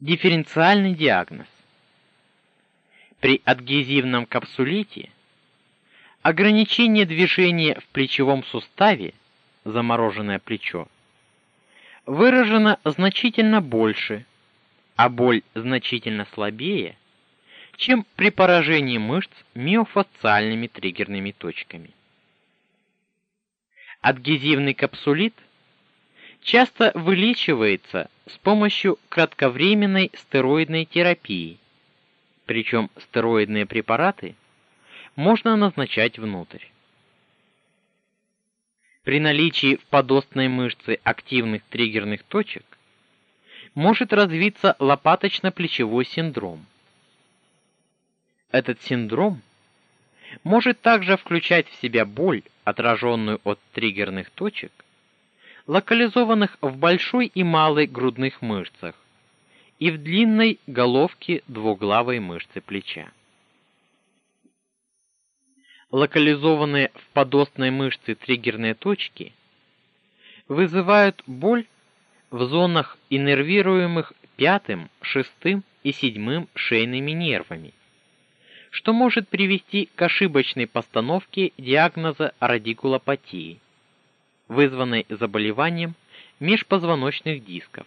Дифференциальный диагноз. При адгезивном капсулите ограничение движения в плечевом суставе, замороженное плечо, выражено значительно больше, а боль значительно слабее, чем при поражении мышц миофасциальными триггерными точками. Адгезивный капсулит часто вылечивается с помощью кратковременной стероидной терапии. Причем стероидные препараты можно назначать внутрь. При наличии в подостной мышце активных триггерных точек может развиться лопаточно-плечевой синдром. Этот синдром может также включать в себя боль, отраженную от триггерных точек, локализованных в большой и малой грудных мышцах и в длинной головке двуглавой мышцы плеча. Локализованные в подостной мышце триггерные точки вызывают боль в зонах иннервируемых пятым, шестым и седьмым шейными нервами, что может привести к ошибочной постановке диагноза радикулопатии вызванной заболеванием межпозвоночных дисков,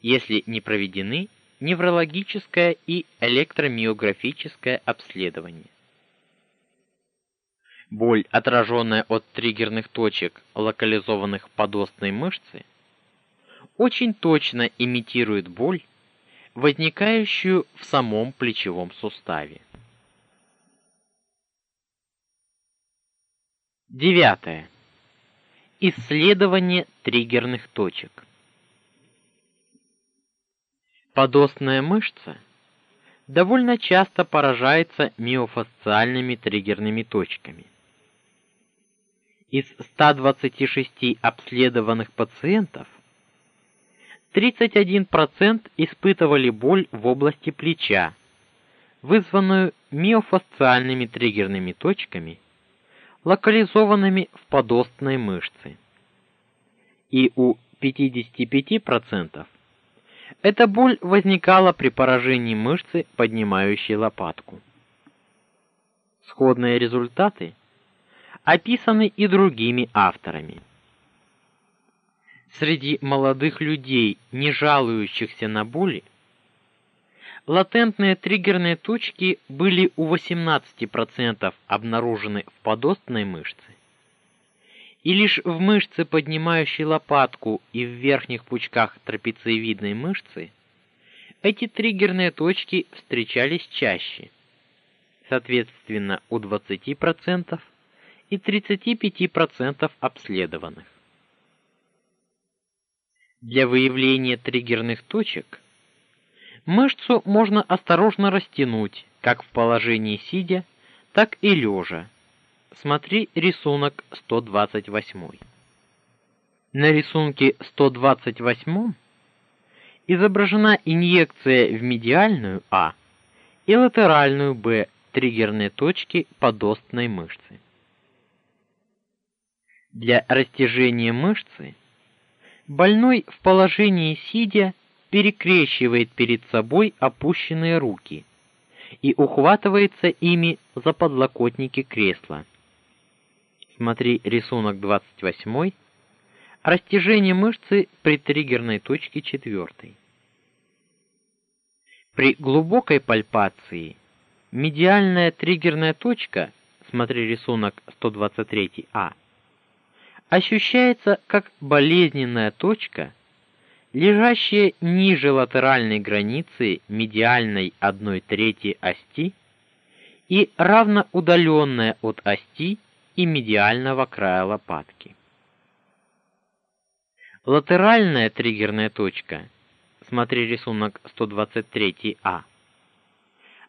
если не проведены неврологическое и электромиографическое обследование. Боль, отраженная от триггерных точек, локализованных в подостной мышце, очень точно имитирует боль, возникающую в самом плечевом суставе. Девятое. Исследование триггерных точек. Подостная мышца довольно часто поражается миофасциальными триггерными точками. Из 126 обследованных пациентов 31% испытывали боль в области плеча, вызванную миофасциальными триггерными точками локализованными в подостной мышце. И у 55% эта боль возникала при поражении мышцы, поднимающей лопатку. Сходные результаты описаны и другими авторами. Среди молодых людей, не жалующихся на боли, латентные триггерные точки были у 18% обнаружены в подостной мышце. И лишь в мышце, поднимающей лопатку, и в верхних пучках трапециевидной мышцы эти триггерные точки встречались чаще. Соответственно, у 20% и 35% обследованных. Для выявления триггерных точек Мышцу можно осторожно растянуть, как в положении сидя, так и лежа. Смотри рисунок 128. На рисунке 128 изображена инъекция в медиальную А и латеральную Б триггерные точки подостной мышцы. Для растяжения мышцы больной в положении сидя перекрещивает перед собой опущенные руки и ухватывается ими за подлокотники кресла. Смотри рисунок 28. Растяжение мышцы при триггерной точке 4. При глубокой пальпации медиальная триггерная точка, смотри рисунок 123А, ощущается как болезненная точка лежащая ниже латеральной границы медиальной 1/3 ости и равноудаленная от ости и медиального края лопатки. Латеральная триггерная точка, смотри рисунок 123А,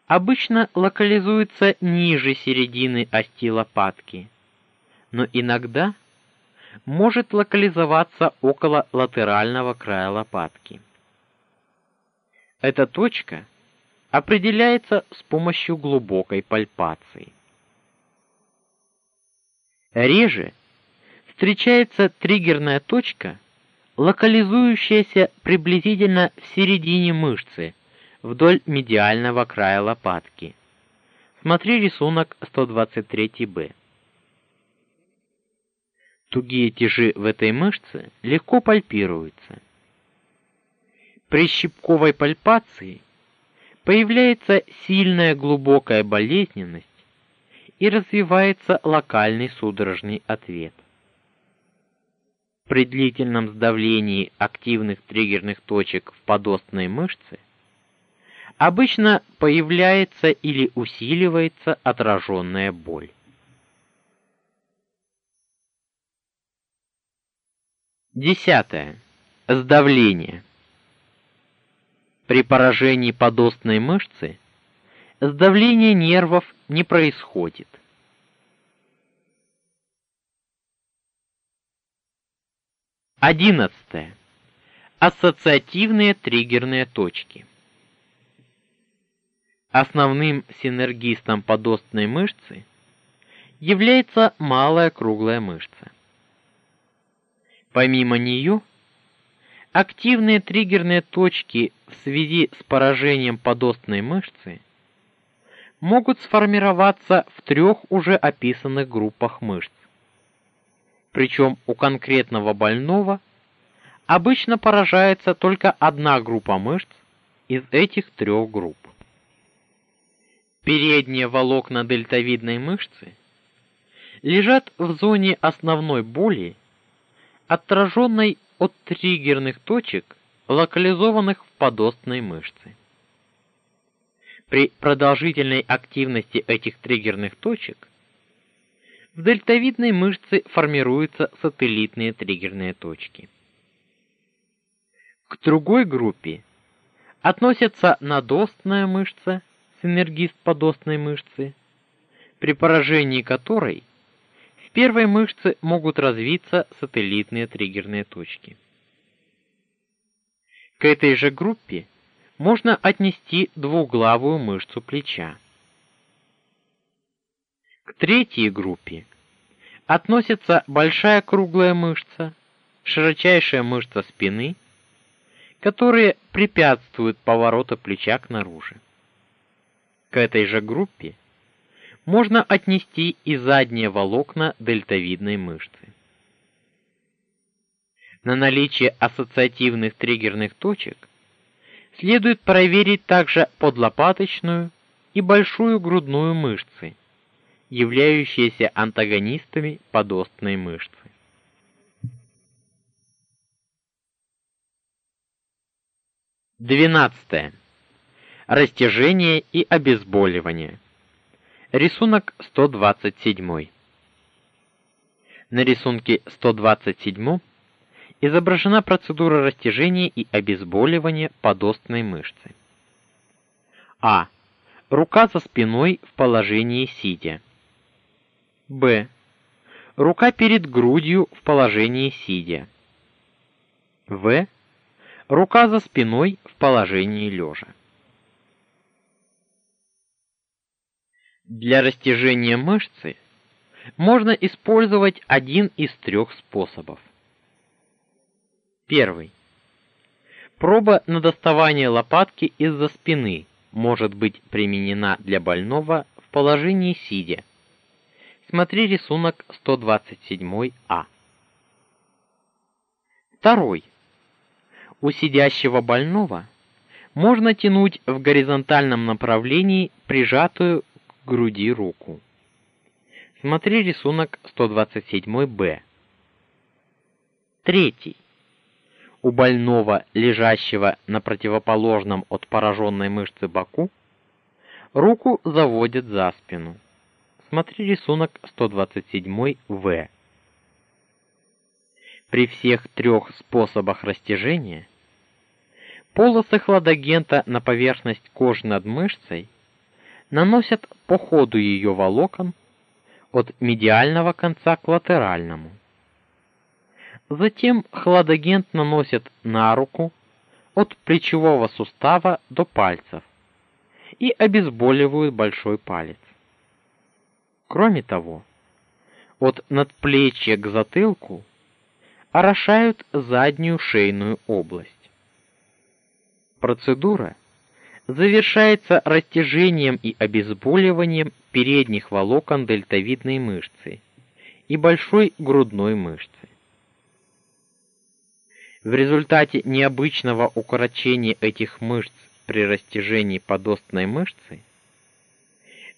обычно локализуется ниже середины ости лопатки, но иногда может локализоваться около латерального края лопатки. Эта точка определяется с помощью глубокой пальпации. Реже встречается триггерная точка, локализующаяся приблизительно в середине мышцы, вдоль медиального края лопатки. Смотри рисунок 123-Б. Тугие тяжи в этой мышце легко пальпируются. При щипковой пальпации появляется сильная глубокая болезненность и развивается локальный судорожный ответ. При длительном сдавлении активных триггерных точек в подостной мышце обычно появляется или усиливается отраженная боль. Десятое. Сдавление. При поражении подостной мышцы сдавление нервов не происходит. Одиннадцатое. Ассоциативные триггерные точки. Основным синергистом подостной мышцы является малая круглая мышца. Помимо нее, активные триггерные точки в связи с поражением подостной мышцы могут сформироваться в трех уже описанных группах мышц. Причем у конкретного больного обычно поражается только одна группа мышц из этих трех групп. Передние волокна дельтовидной мышцы лежат в зоне основной боли, отраженной от триггерных точек, локализованных в подостной мышце. При продолжительной активности этих триггерных точек в дельтовидной мышце формируются сателлитные триггерные точки. К другой группе относятся надостная мышца синергист подостной мышцы, при поражении которой первой мышце могут развиться сателлитные триггерные точки. К этой же группе можно отнести двуглавую мышцу плеча. К третьей группе относятся большая круглая мышца, широчайшая мышца спины, которые препятствуют повороту плеча к наружу. К этой же группе можно отнести и задние волокна дельтовидной мышцы. На наличие ассоциативных триггерных точек следует проверить также подлопаточную и большую грудную мышцы, являющиеся антагонистами подостной мышцы. Двенадцатое растяжение и обезболивание. Рисунок 127. На рисунке 127 изображена процедура растяжения и обезболивания подостной мышцы. А. Рука за спиной в положении сидя. Б. Рука перед грудью в положении сидя. В. Рука за спиной в положении лежа. Для растяжения мышцы можно использовать один из трех способов. Первый. Проба на доставание лопатки из-за спины может быть применена для больного в положении сидя. Смотри рисунок 127А. Второй. У сидящего больного можно тянуть в горизонтальном направлении прижатую груди руку. Смотри рисунок 127-Б. Третий. У больного, лежащего на противоположном от пораженной мышцы боку, руку заводят за спину. Смотри рисунок 127-В. При всех трех способах растяжения полосы хладагента на поверхность кожи над мышцей наносят по ходу ее волокон от медиального конца к латеральному. Затем хладагент наносят на руку от плечевого сустава до пальцев и обезболивают большой палец. Кроме того, от надплечья к затылку орошают заднюю шейную область. Процедура завершается растяжением и обезболиванием передних волокон дельтовидной мышцы и большой грудной мышцы. В результате необычного укорочения этих мышц при растяжении подостной мышцы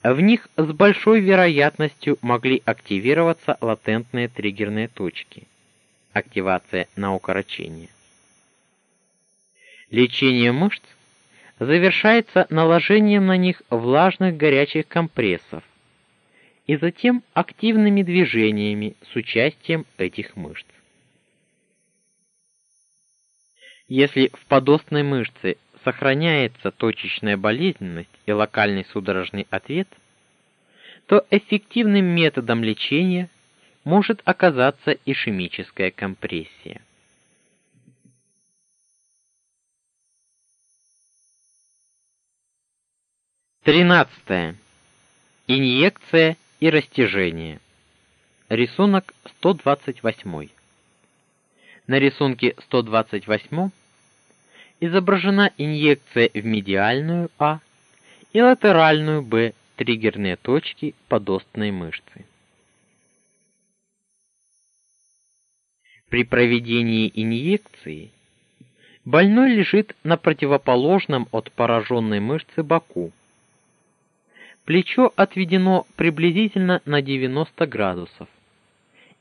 в них с большой вероятностью могли активироваться латентные триггерные точки. Активация на укорочение. Лечение мышц завершается наложением на них влажных горячих компрессов и затем активными движениями с участием этих мышц. Если в подостной мышце сохраняется точечная болезненность и локальный судорожный ответ, то эффективным методом лечения может оказаться ишемическая компрессия. Тринадцатое. Инъекция и растяжение. Рисунок 128. На рисунке 128 изображена инъекция в медиальную А и латеральную Б триггерные точки подостной мышцы. При проведении инъекции больной лежит на противоположном от пораженной мышцы боку. Плечо отведено приблизительно на 90 градусов,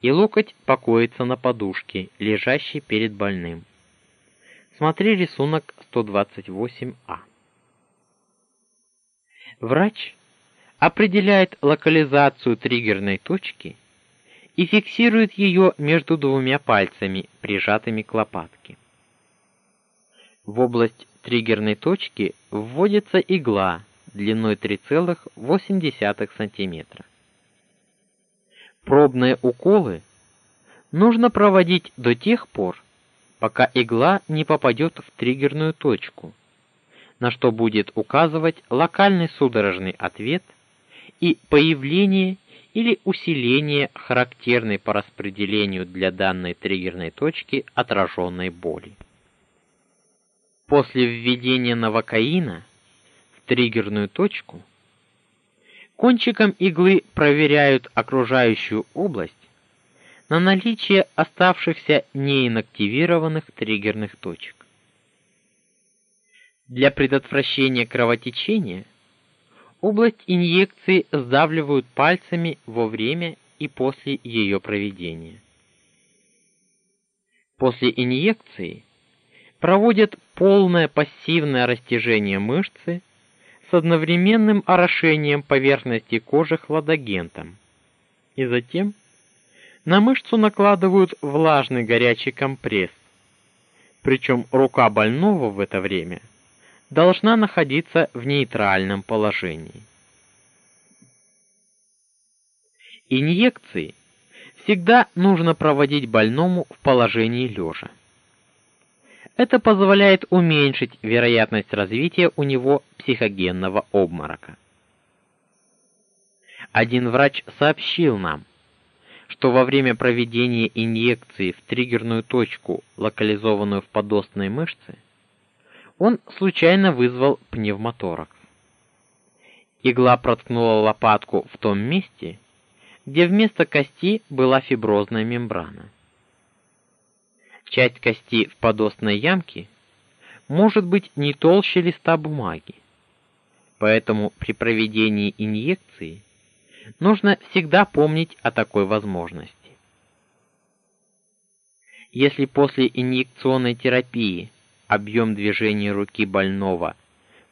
и локоть покоится на подушке, лежащей перед больным. Смотри рисунок 128А. Врач определяет локализацию триггерной точки и фиксирует ее между двумя пальцами, прижатыми к лопатке. В область триггерной точки вводится игла длиной 3,8 см. Пробные уколы нужно проводить до тех пор, пока игла не попадет в триггерную точку, на что будет указывать локальный судорожный ответ и появление или усиление характерной по распределению для данной триггерной точки отраженной боли. После введения новокаина триггерную точку кончиком иглы проверяют окружающую область на наличие оставшихся неинактивированных триггерных точек. Для предотвращения кровотечения область инъекции сдавливают пальцами во время и после ее проведения. После инъекции проводят полное пассивное растяжение мышцы с одновременным орошением поверхности кожи хладагентом и затем на мышцу накладывают влажный горячий компресс. Причем рука больного в это время должна находиться в нейтральном положении. Инъекции всегда нужно проводить больному в положении лежа. Это позволяет уменьшить вероятность развития у него психогенного обморока. Один врач сообщил нам, что во время проведения инъекции в триггерную точку, локализованную в подостной мышце, он случайно вызвал пневмоторакс. Игла проткнула лопатку в том месте, где вместо кости была фиброзная мембрана. Часть кости в подостной ямке может быть не толще листа бумаги. Поэтому при проведении инъекции нужно всегда помнить о такой возможности. Если после инъекционной терапии объем движения руки больного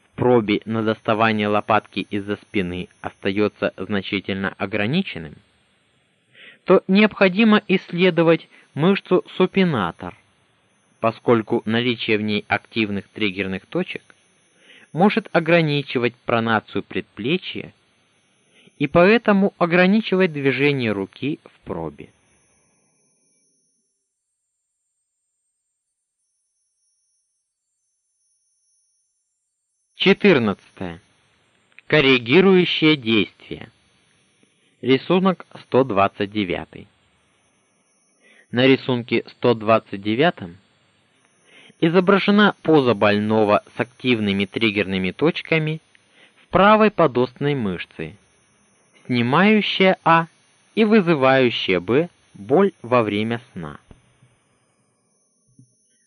в пробе на доставание лопатки из-за спины остается значительно ограниченным, то необходимо исследовать мышцу супинатор, поскольку наличие в ней активных триггерных точек может ограничивать пронацию предплечья и поэтому ограничивать движение руки в пробе. Четырнадцатое. Коррегирующее действие. Рисунок 129. На рисунке 129 изображена поза больного с активными триггерными точками в правой подостной мышце, снимающая А и вызывающая Б боль во время сна.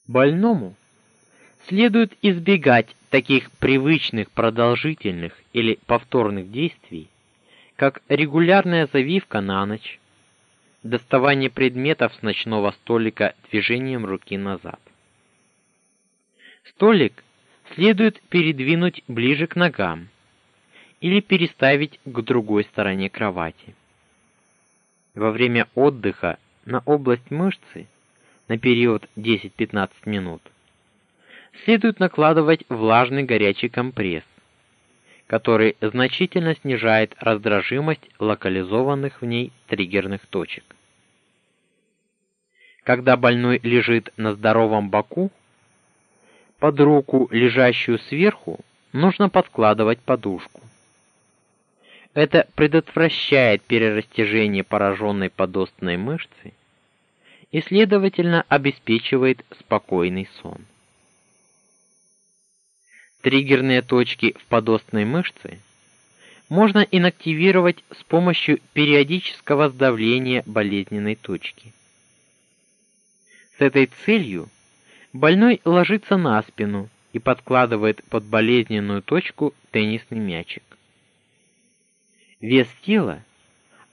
Больному следует избегать таких привычных продолжительных или повторных действий, как регулярная завивка на ночь, доставание предметов с ночного столика движением руки назад. Столик следует передвинуть ближе к ногам или переставить к другой стороне кровати. Во время отдыха на область мышцы на период 10-15 минут следует накладывать влажный горячий компресс, который значительно снижает раздражимость локализованных в ней триггерных точек. Когда больной лежит на здоровом боку, под руку, лежащую сверху, нужно подкладывать подушку. Это предотвращает перерастяжение пораженной подостной мышцы и, следовательно, обеспечивает спокойный сон. Триггерные точки в подостной мышце можно инактивировать с помощью периодического сдавления болезненной точки. С этой целью больной ложится на спину и подкладывает под болезненную точку теннисный мячик. Вес тела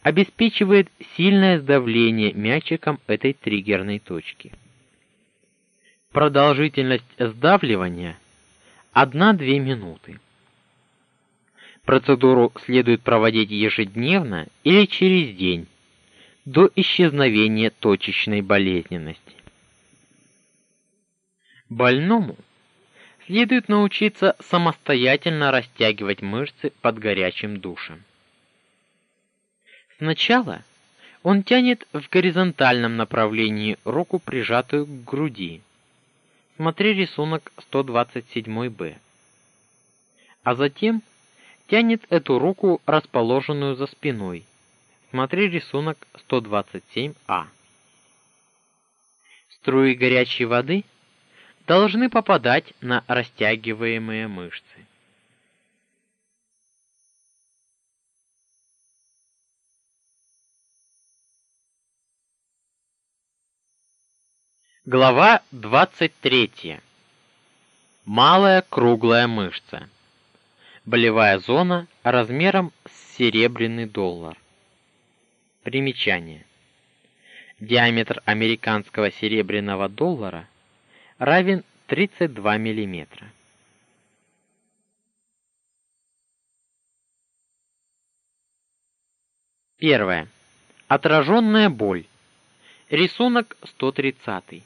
обеспечивает сильное сдавление мячиком этой триггерной точки. Продолжительность сдавливания 1-2 минуты. Процедуру следует проводить ежедневно или через день до исчезновения точечной болезненности. Больному следует научиться самостоятельно растягивать мышцы под горячим душем. Сначала он тянет в горизонтальном направлении руку, прижатую к груди. Смотри рисунок 127-б. А затем тянет эту руку, расположенную за спиной. Смотри рисунок 127А. Струи горячей воды должны попадать на растягиваемые мышцы. Глава 23. Малая круглая мышца. Болевая зона размером с серебряный доллар. Примечание. Диаметр американского серебряного доллара равен 32 мм. Первое. Отраженная боль. Рисунок 130.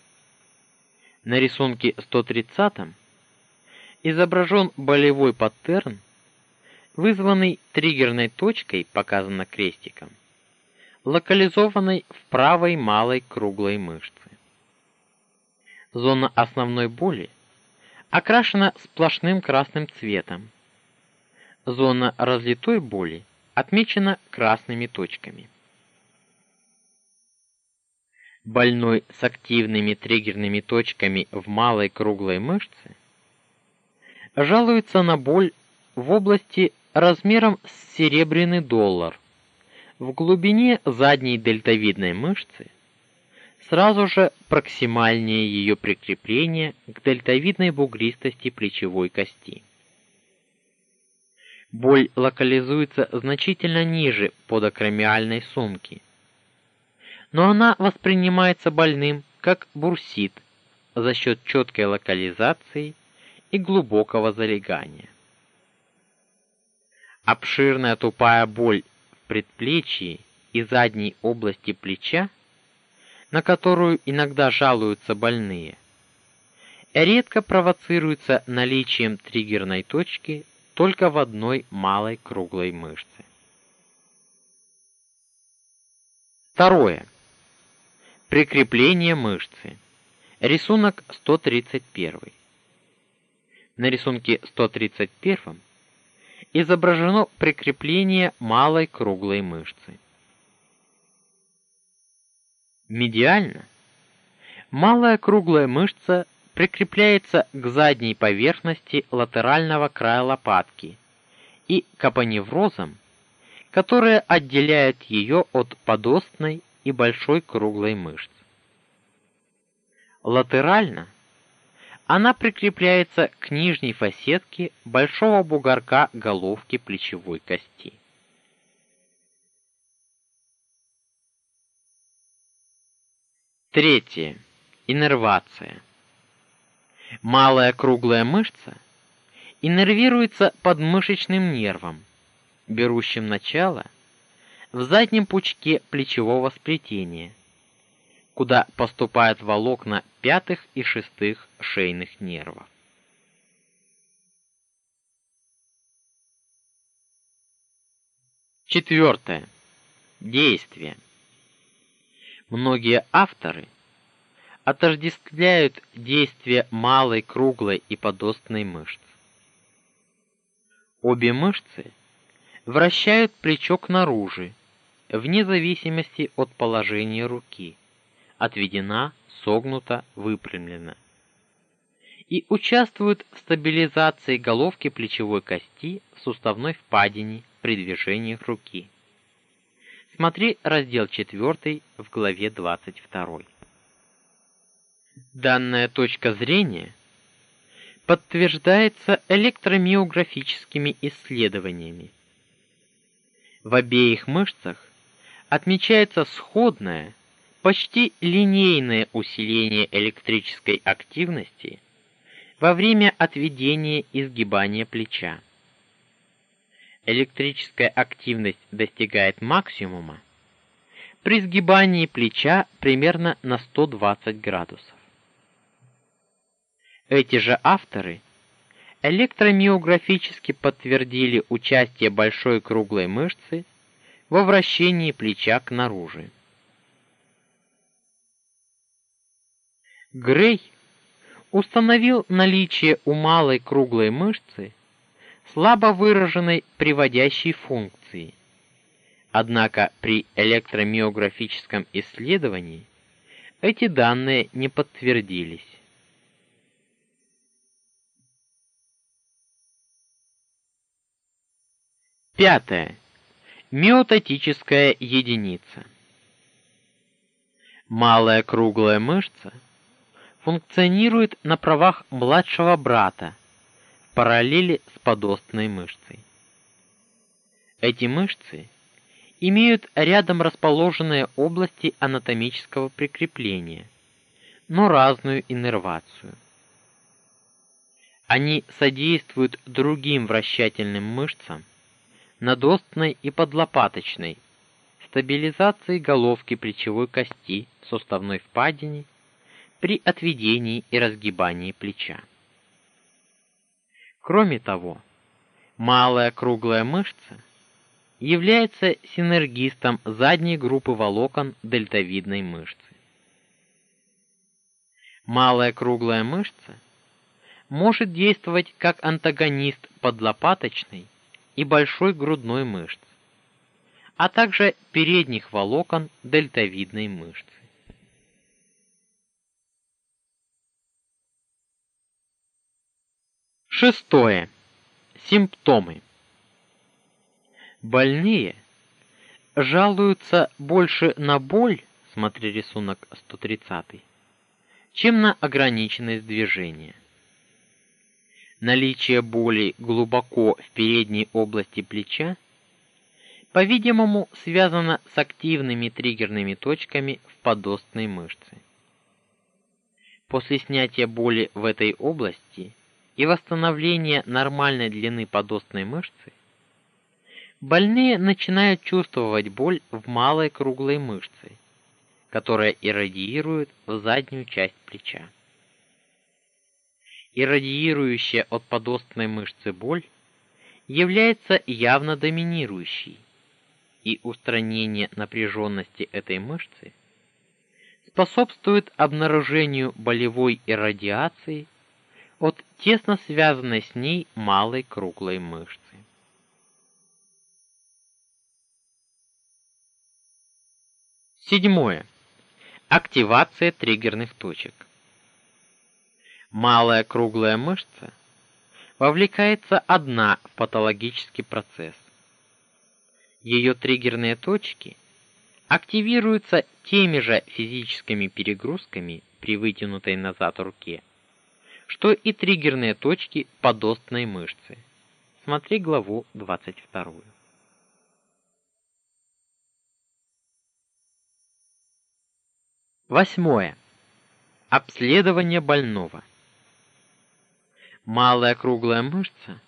На рисунке 130 изображен болевой паттерн, вызванный триггерной точкой, показано крестиком, локализованной в правой малой круглой мышце. Зона основной боли окрашена сплошным красным цветом. Зона разлитой боли отмечена красными точками. Больной с активными триггерными точками в малой круглой мышце жалуется на боль в области размером с серебряный доллар в глубине задней дельтовидной мышцы сразу же проксимальнее ее прикрепления к дельтовидной бугристости плечевой кости. Боль локализуется значительно ниже подакромиальной сумки, но она воспринимается больным как бурсит за счет четкой локализации и глубокого залегания. Обширная тупая боль в предплечье и задней области плеча на которую иногда жалуются больные, редко провоцируется наличием триггерной точки только в одной малой круглой мышце. Второе. Прикрепление мышцы. Рисунок 131. На рисунке 131 изображено прикрепление малой круглой мышцы. Медиально Малая круглая мышца прикрепляется к задней поверхности латерального края лопатки и к апоневрозам, которые отделяют ее от подостной и большой круглой мышц. Латерально она прикрепляется к нижней фасетке большого бугорка головки плечевой кости. Третье. Иннервация. Малая круглая мышца иннервируется подмышечным нервом, берущим начало в заднем пучке плечевого сплетения, куда поступают волокна пятых и шестых шейных нервов. Четвертое. Действие. Многие авторы отождествляют действие малой круглой и подостной мышц. Обе мышцы вращают плечо к наружу, вне зависимости от положения руки, отведена, согнута, выпрямлена. И участвуют в стабилизации головки плечевой кости в суставной впадине при движениях руки. Смотри раздел 4 в главе 22. Данная точка зрения подтверждается электромиографическими исследованиями. В обеих мышцах отмечается сходное, почти линейное усиление электрической активности во время отведения и сгибания плеча. Электрическая активность достигает максимума при сгибании плеча примерно на 120 градусов. Эти же авторы электромиографически подтвердили участие большой круглой мышцы во вращении плеча к наружу. Грей установил наличие у малой круглой мышцы слабо выраженной приводящей функции. Однако при электромиографическом исследовании эти данные не подтвердились. Пятое. Миотатическая единица. Малая круглая мышца функционирует на правах младшего брата в параллели с подостной мышцей. Эти мышцы имеют рядом расположенные области анатомического прикрепления, но разную иннервацию. Они содействуют другим вращательным мышцам надостной и подлопаточной, стабилизации головки плечевой кости суставной впадине при отведении и разгибании плеча. Кроме того, малая круглая мышца является синергистом задней группы волокон дельтовидной мышцы. Малая круглая мышца может действовать как антагонист подлопаточной и большой грудной мышц, а также передних волокон дельтовидной мышцы. Шестое. Симптомы. Больные жалуются больше на боль, смотри рисунок 130, чем на ограниченность движения. Наличие боли глубоко в передней области плеча, по-видимому, связано с активными триггерными точками в подостной мышце. После снятия боли в этой области и восстановления нормальной длины подостной мышцы, больные начинают чувствовать боль в малой круглой мышце, которая иррадиирует в заднюю часть плеча и радиирующая от подостной мышцы боль является явно доминирующей, и устранение напряженности этой мышцы способствует обнаружению болевой иррадиации от тесно связанной с ней малой круглой мышцы. Седьмое. Активация триггерных точек. Малая круглая мышца вовлекается одна в патологический процесс. Ее триггерные точки активируются теми же физическими перегрузками при вытянутой назад руке, что и триггерные точки подостной мышцы. Смотри главу 22. Восьмое. Обследование больного. Малая круглая мышца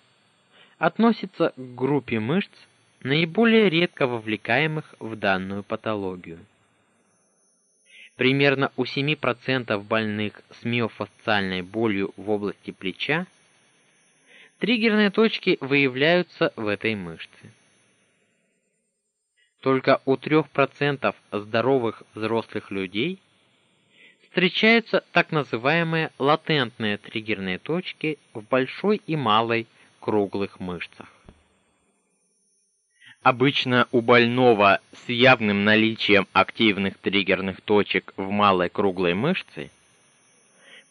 относится к группе мышц, наиболее редко вовлекаемых в данную патологию. Примерно у 7% больных с миофасциальной болью в области плеча триггерные точки выявляются в этой мышце. Только у 3% здоровых взрослых людей встречаются так называемые латентные триггерные точки в большой и малой круглых мышцах. Обычно у больного с явным наличием активных триггерных точек в малой круглой мышце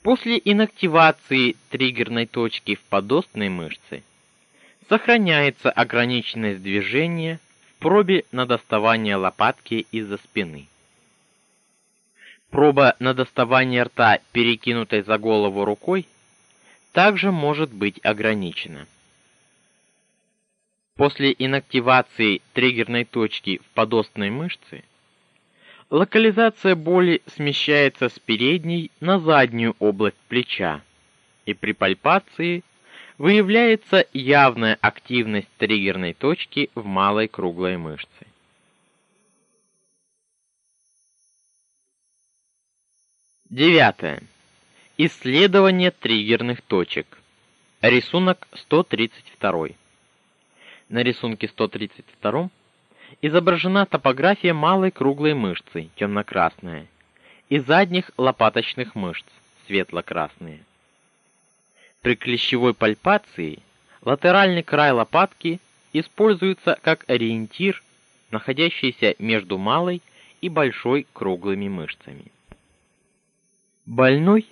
после инактивации триггерной точки в подостной мышце сохраняется ограниченность движения в пробе на доставание лопатки из-за спины. Проба на доставание рта, перекинутой за голову рукой, также может быть ограничена. После инактивации триггерной точки в подостной мышце локализация боли смещается с передней на заднюю область плеча, и при пальпации выявляется явная активность триггерной точки в малой круглой мышце. Девятое. Исследование триггерных точек. Рисунок 132. На рисунке 132 изображена топография малой круглой мышцы, темно-красная, и задних лопаточных мышц, светло-красные. При клещевой пальпации латеральный край лопатки используется как ориентир, находящийся между малой и большой круглыми мышцами. Больной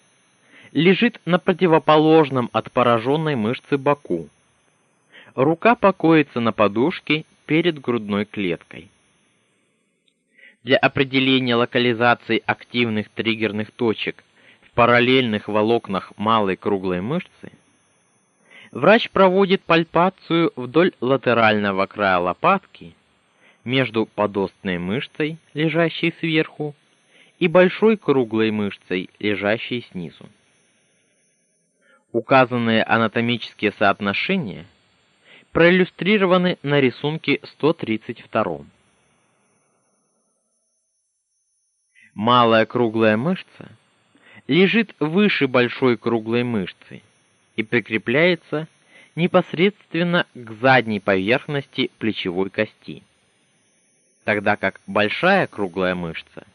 лежит на противоположном от пораженной мышцы боку, Рука покоится на подушке перед грудной клеткой. Для определения локализации активных триггерных точек в параллельных волокнах малой круглой мышцы врач проводит пальпацию вдоль латерального края лопатки между подостной мышцей, лежащей сверху, и большой круглой мышцей, лежащей снизу. Указанные анатомические соотношения – проиллюстрированы на рисунке 132. Малая круглая мышца лежит выше большой круглой мышцы и прикрепляется непосредственно к задней поверхности плечевой кости. Тогда как большая круглая мышца,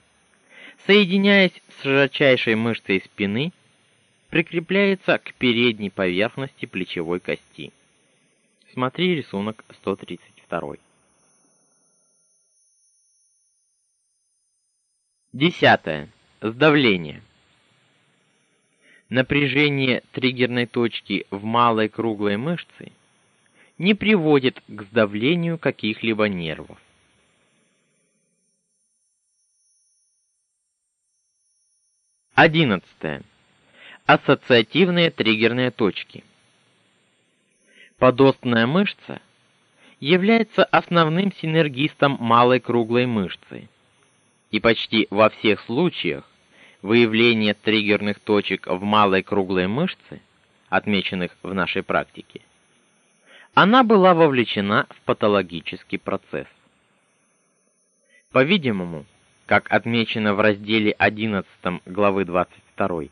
соединяясь с широчайшей мышцей спины, прикрепляется к передней поверхности плечевой кости. Смотри рисунок 132. Десятое. Сдавление. Напряжение триггерной точки в малой круглой мышце не приводит к сдавлению каких-либо нервов. Одиннадцатое. Ассоциативные триггерные точки. Подостная мышца является основным синергистом малой круглой мышцы. И почти во всех случаях выявление триггерных точек в малой круглой мышце, отмеченных в нашей практике, она была вовлечена в патологический процесс. По-видимому, как отмечено в разделе 11 главы 22,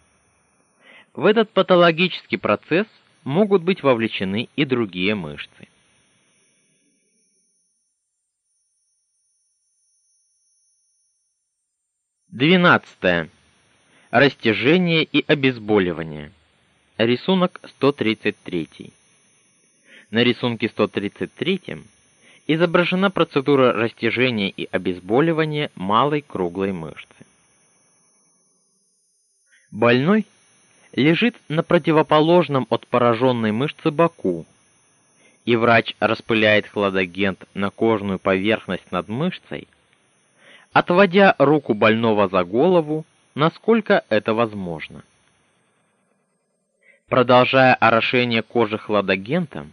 в этот патологический процесс могут быть вовлечены и другие мышцы. Двенадцатое. Растяжение и обезболивание. Рисунок 133. На рисунке 133 изображена процедура растяжения и обезболивания малой круглой мышцы. Больной лежит на противоположном от пораженной мышцы боку, и врач распыляет хладагент на кожную поверхность над мышцей, отводя руку больного за голову, насколько это возможно. Продолжая орошение кожи хладагентом,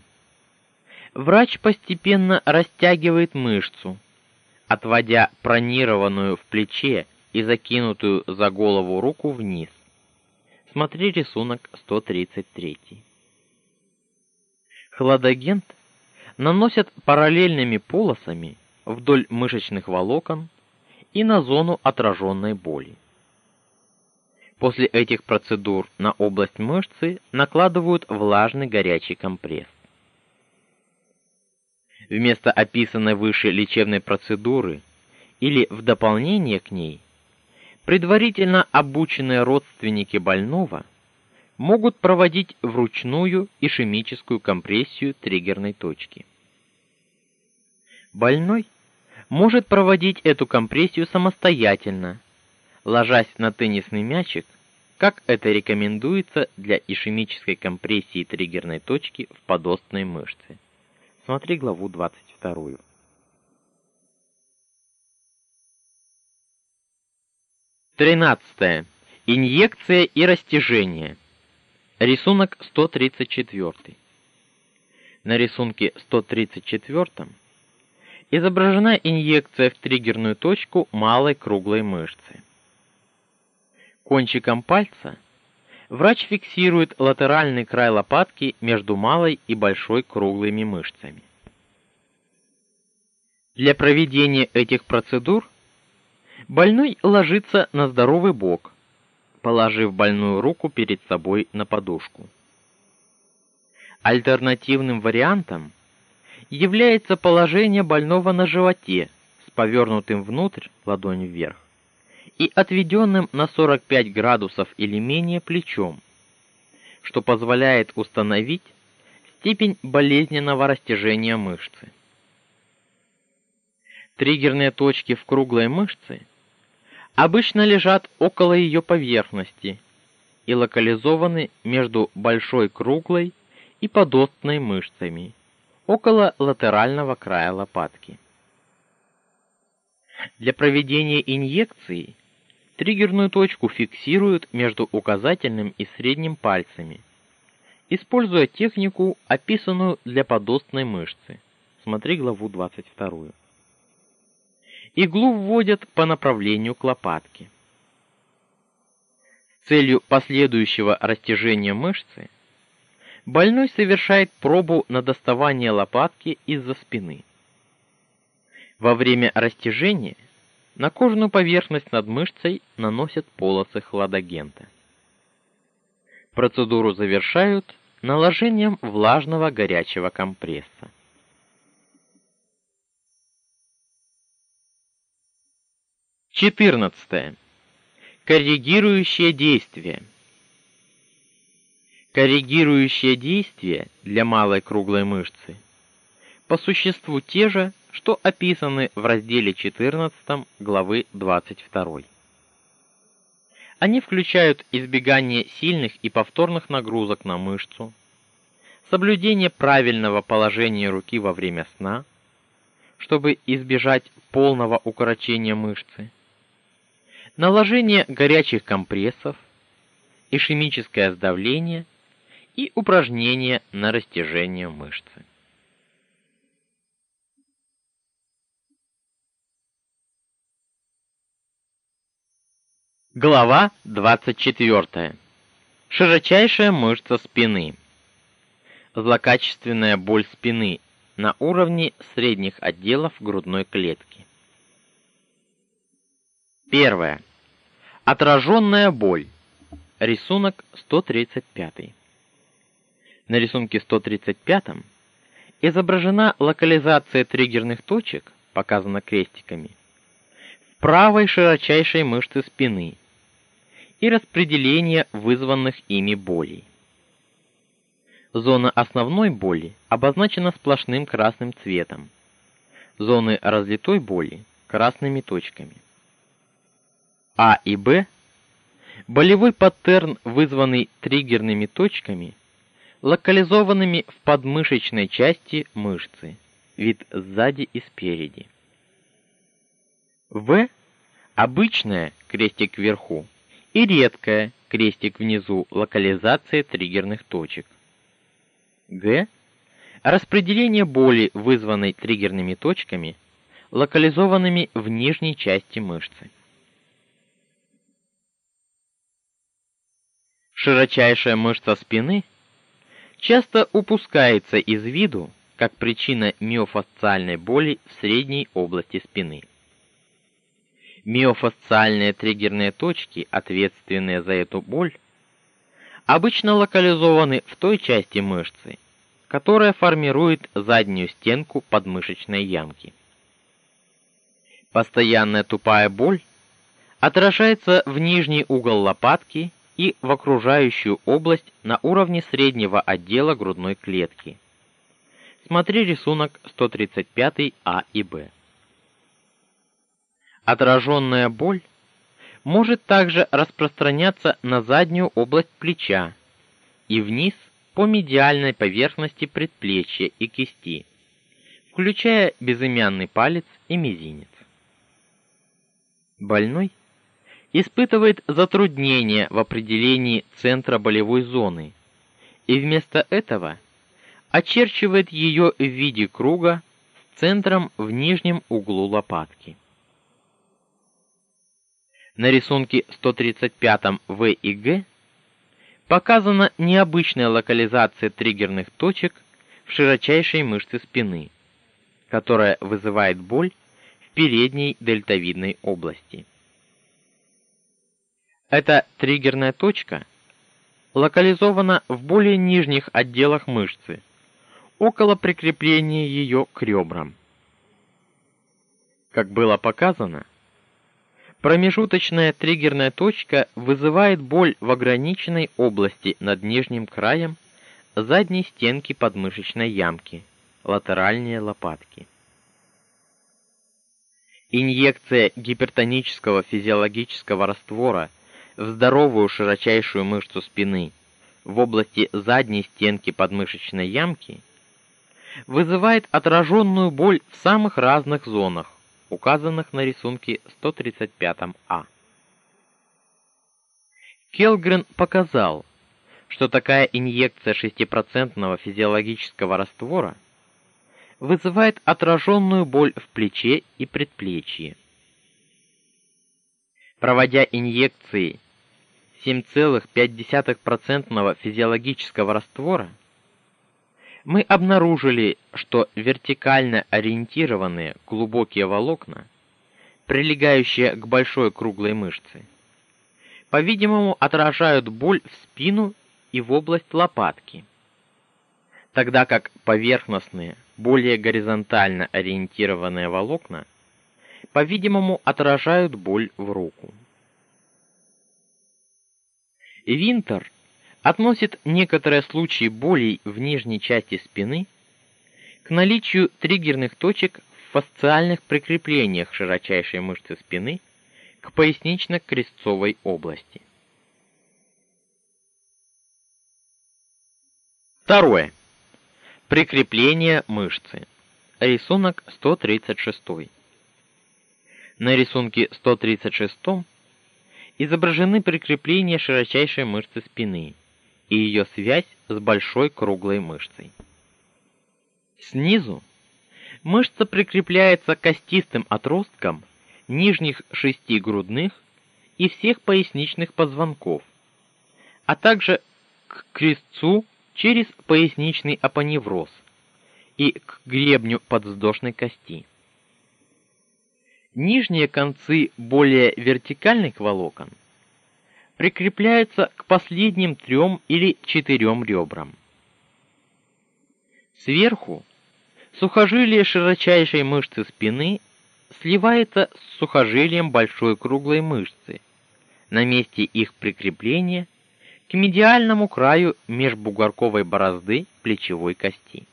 врач постепенно растягивает мышцу, отводя пронированную в плече и закинутую за голову руку вниз. Смотри рисунок 133. Хладагент наносят параллельными полосами вдоль мышечных волокон и на зону отраженной боли. После этих процедур на область мышцы накладывают влажный горячий компресс. Вместо описанной выше лечебной процедуры или в дополнение к ней, предварительно обученные родственники больного могут проводить вручную ишемическую компрессию триггерной точки. Больной может проводить эту компрессию самостоятельно ложась на теннисный мячик, как это рекомендуется для ишемической компрессии триггерной точки в подостной мышце. Смотри главу 22. Тринадцатое. Инъекция и растяжение. Рисунок 134. На рисунке 134 изображена инъекция в триггерную точку малой круглой мышцы. Кончиком пальца врач фиксирует латеральный край лопатки между малой и большой круглыми мышцами. Для проведения этих процедур больной ложится на здоровый бок, положив больную руку перед собой на подушку. Альтернативным вариантом является положение больного на животе с повернутым внутрь ладонь вверх и отведенным на 45 градусов или менее плечом, что позволяет установить степень болезненного растяжения мышцы. Триггерные точки в круглой мышце обычно лежат около ее поверхности и локализованы между большой круглой и подостной мышцами, около латерального края лопатки. Для проведения инъекции Триггерную точку фиксируют между указательным и средним пальцами, используя технику, описанную для подостной мышцы. Смотри главу 22. Иглу вводят по направлению к лопатке. С целью последующего растяжения мышцы больной совершает пробу на доставание лопатки из-за спины. Во время растяжения на кожную поверхность над мышцей наносят полосы хладагента. Процедуру завершают наложением влажного горячего компресса. Четырнадцатое. Коррегирующее действие. Коррегирующее действие для малой круглой мышцы по существу те же, что описаны в разделе 14 главы 22. Они включают избегание сильных и повторных нагрузок на мышцу, соблюдение правильного положения руки во время сна, чтобы избежать полного укорочения мышцы, наложение горячих компрессов, ишемическое сдавление и упражнения на растяжение мышцы. Глава 24. Широчайшая мышца спины. Злокачественная боль спины на уровне средних отделов грудной клетки. Первое. Отраженная боль. Рисунок 135. На рисунке 135 изображена локализация триггерных точек, показана крестиками, в правой широчайшей мышце спины и распределение вызванных ими болей. Зона основной боли обозначена сплошным красным цветом. Зоны разлитой боли красными точками. А и Б Болевой паттерн, вызванный триггерными точками, локализованными в подмышечной части мышцы, вид сзади и спереди. В обычная крестик вверху и редкая крестик внизу локализация триггерных точек. Г распределение боли, вызванной триггерными точками, локализованными в нижней части мышцы. Широчайшая мышца спины часто упускается из виду как причина миофасциальной боли в средней области спины. Миофасциальные триггерные точки, ответственные за эту боль, обычно локализованы в той части мышцы, которая формирует заднюю стенку подмышечной ямки. Постоянная тупая боль отражается в нижний угол лопатки и в окружающую область на уровне среднего отдела грудной клетки. Смотри рисунок 135А и Б. Отраженная боль может также распространяться на заднюю область плеча и вниз по медиальной поверхности предплечья и кисти, включая безымянный палец и мизинец. Больной испытывает затруднения в определении центра болевой зоны и вместо этого очерчивает ее в виде круга с центром в нижнем углу лопатки. На рисунке 135 В и Г показана необычная локализация триггерных точек в широчайшей мышце спины, которая вызывает боль в передней дельтовидной области. Эта триггерная точка локализована в более нижних отделах мышцы, около прикрепления ее к ребрам. Как было показано, Промежуточная триггерная точка вызывает боль в ограниченной области над нижним краем задней стенки подмышечной ямки, латеральные лопатки. Инъекция гипертонического физиологического раствора в здоровую широчайшую мышцу спины в области задней стенки подмышечной ямки вызывает отраженную боль в самых разных зонах указанных на рисунке 135А. Келгрен показал, что такая инъекция 6% физиологического раствора вызывает отраженную боль в плече и предплечье. Проводя инъекции 7,5% физиологического раствора, мы обнаружили, что вертикально ориентированные глубокие волокна, прилегающие к большой круглой мышце, по-видимому, отражают боль в спину и в область лопатки, тогда как поверхностные, более горизонтально ориентированные волокна, по-видимому, отражают боль в руку. Винтер относит некоторые случаи болей в нижней части спины к наличию триггерных точек в фасциальных прикреплениях широчайшей мышцы спины к пояснично-крестцовой области. Второе. Прикрепление мышцы. Рисунок 136. На рисунке 136 изображены прикрепления широчайшей мышцы спины и ее связь с большой круглой мышцей. Снизу мышца прикрепляется костистым отросткам нижних шести грудных и всех поясничных позвонков, а также к крестцу через поясничный апоневроз и к гребню подвздошной кости. Нижние концы более вертикальных волокон – прикрепляется к последним трем или четырем ребрам. Сверху сухожилие широчайшей мышцы спины сливается с сухожилием большой круглой мышцы. На месте их прикрепления к медиальному краю межбугорковой борозды плечевой кости.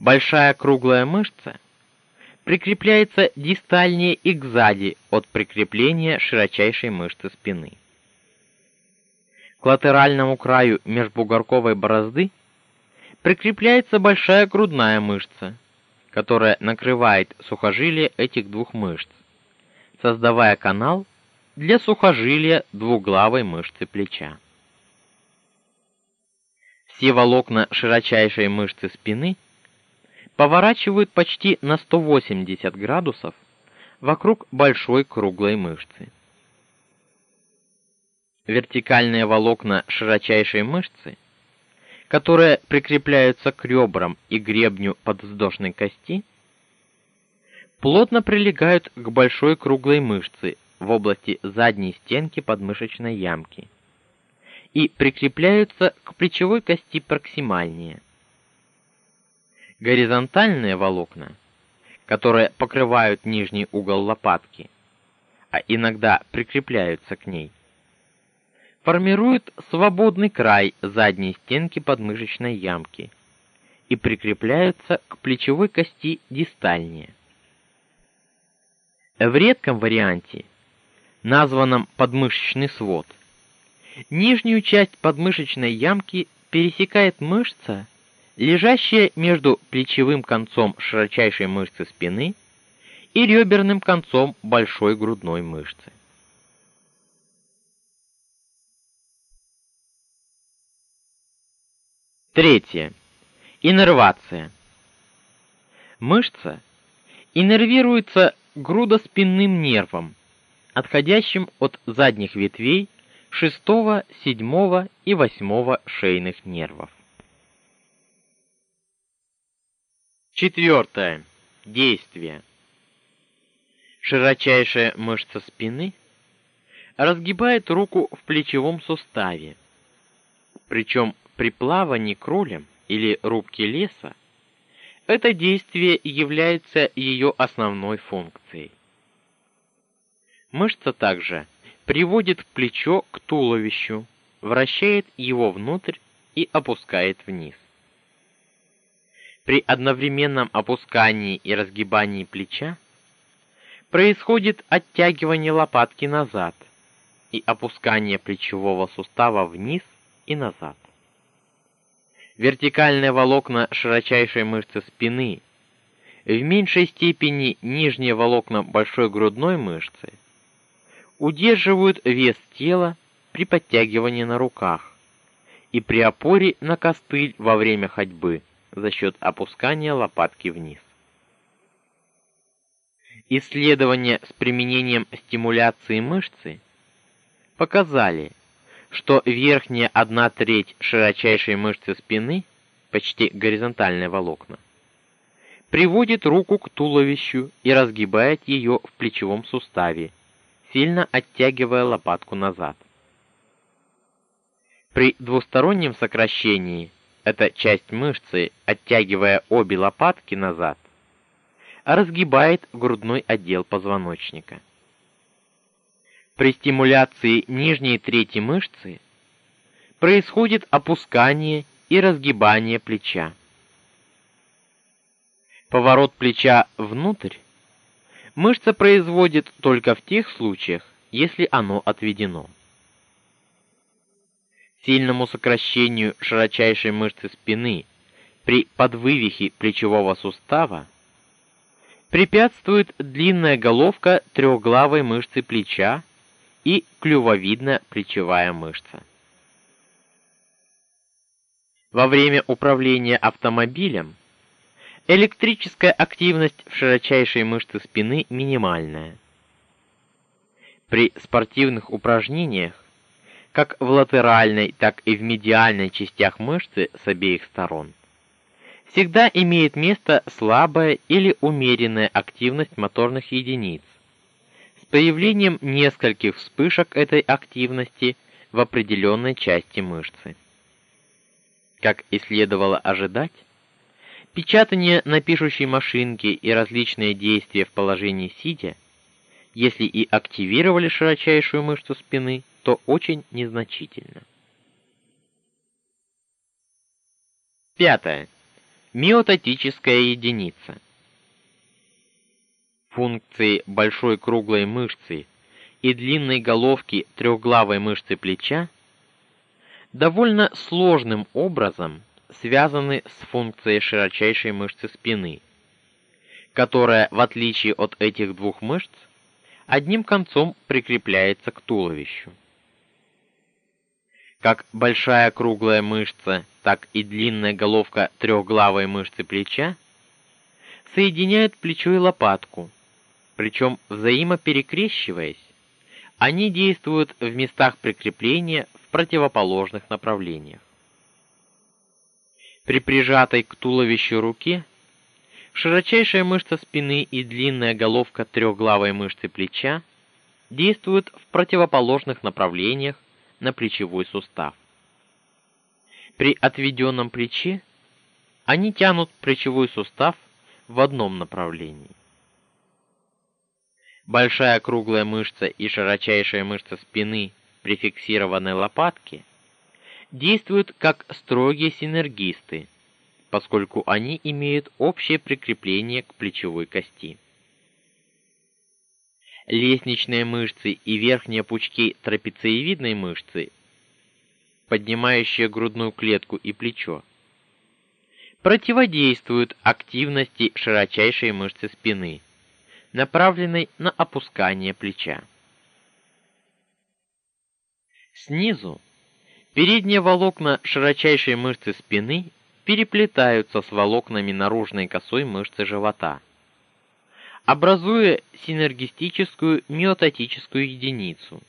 Большая круглая мышца прикрепляется дистальнее и кзади от прикрепления широчайшей мышцы спины. К латеральному краю межбугорковой борозды прикрепляется большая грудная мышца, которая накрывает сухожилия этих двух мышц, создавая канал для сухожилия двуглавой мышцы плеча. Все волокна широчайшей мышцы спины поворачивают почти на 180 градусов вокруг большой круглой мышцы. Вертикальные волокна широчайшей мышцы, которые прикрепляются к ребрам и гребню подвздошной кости, плотно прилегают к большой круглой мышце в области задней стенки подмышечной ямки и прикрепляются к плечевой кости проксимальнее. Горизонтальные волокна, которые покрывают нижний угол лопатки, а иногда прикрепляются к ней, формируют свободный край задней стенки подмышечной ямки и прикрепляются к плечевой кости дистальнее. В редком варианте, названном подмышечный свод, нижнюю часть подмышечной ямки пересекает мышца, лежащая между плечевым концом широчайшей мышцы спины и реберным концом большой грудной мышцы. Третье. Иннервация. Мышца иннервируется грудоспинным нервом, отходящим от задних ветвей шестого, седьмого и восьмого шейных нервов. Четвертое. Действие. Широчайшая мышца спины разгибает руку в плечевом суставе. Причем при плавании кролем или рубке леса это действие является ее основной функцией. Мышца также приводит плечо к туловищу, вращает его внутрь и опускает вниз. При одновременном опускании и разгибании плеча происходит оттягивание лопатки назад и опускание плечевого сустава вниз и назад. Вертикальные волокна широчайшей мышцы спины, в меньшей степени нижние волокна большой грудной мышцы удерживают вес тела при подтягивании на руках и при опоре на костыль во время ходьбы за счет опускания лопатки вниз. Исследования с применением стимуляции мышцы показали, что верхняя одна треть широчайшей мышцы спины, почти горизонтальные волокна, приводит руку к туловищу и разгибает ее в плечевом суставе, сильно оттягивая лопатку назад. При двустороннем сокращении эта часть мышцы, оттягивая обе лопатки назад, разгибает грудной отдел позвоночника. При стимуляции нижней трети мышцы происходит опускание и разгибание плеча. Поворот плеча внутрь мышца производит только в тех случаях, если оно отведено. Сильному сокращению широчайшей мышцы спины при подвывихе плечевого сустава препятствует длинная головка трехглавой мышцы плеча и клювовидная плечевая мышца. Во время управления автомобилем электрическая активность в широчайшей мышце спины минимальная. При спортивных упражнениях, как в латеральной, так и в медиальной частях мышцы с обеих сторон, всегда имеет место слабая или умеренная активность моторных единиц, появлением нескольких вспышек этой активности в определенной части мышцы. Как и следовало ожидать, печатание на пишущей машинке и различные действия в положении сидя, если и активировали широчайшую мышцу спины, то очень незначительно. Пятое. Миотатическая единица. Функции большой круглой мышцы и длинной головки трехглавой мышцы плеча довольно сложным образом связаны с функцией широчайшей мышцы спины, которая, в отличие от этих двух мышц, одним концом прикрепляется к туловищу. Как большая круглая мышца, так и длинная головка трехглавой мышцы плеча соединяют плечо и лопатку, причем взаимоперекрещиваясь, они действуют в местах прикрепления в противоположных направлениях. При прижатой к туловищу руке широчайшая мышца спины и длинная головка трехглавой мышцы плеча действуют в противоположных направлениях на плечевой сустав. При отведенном плече они тянут плечевой сустав в одном направлении. Большая круглая мышца и широчайшая мышца спины при фиксированной лопатке действуют как строгие синергисты, поскольку они имеют общее прикрепление к плечевой кости. Лестничные мышцы и верхние пучки трапециевидной мышцы, поднимающие грудную клетку и плечо, противодействуют активности широчайшей мышцы спины направленной на опускание плеча. Снизу передние волокна широчайшей мышцы спины переплетаются с волокнами наружной косой мышцы живота, образуя синергистическую миотатическую единицу,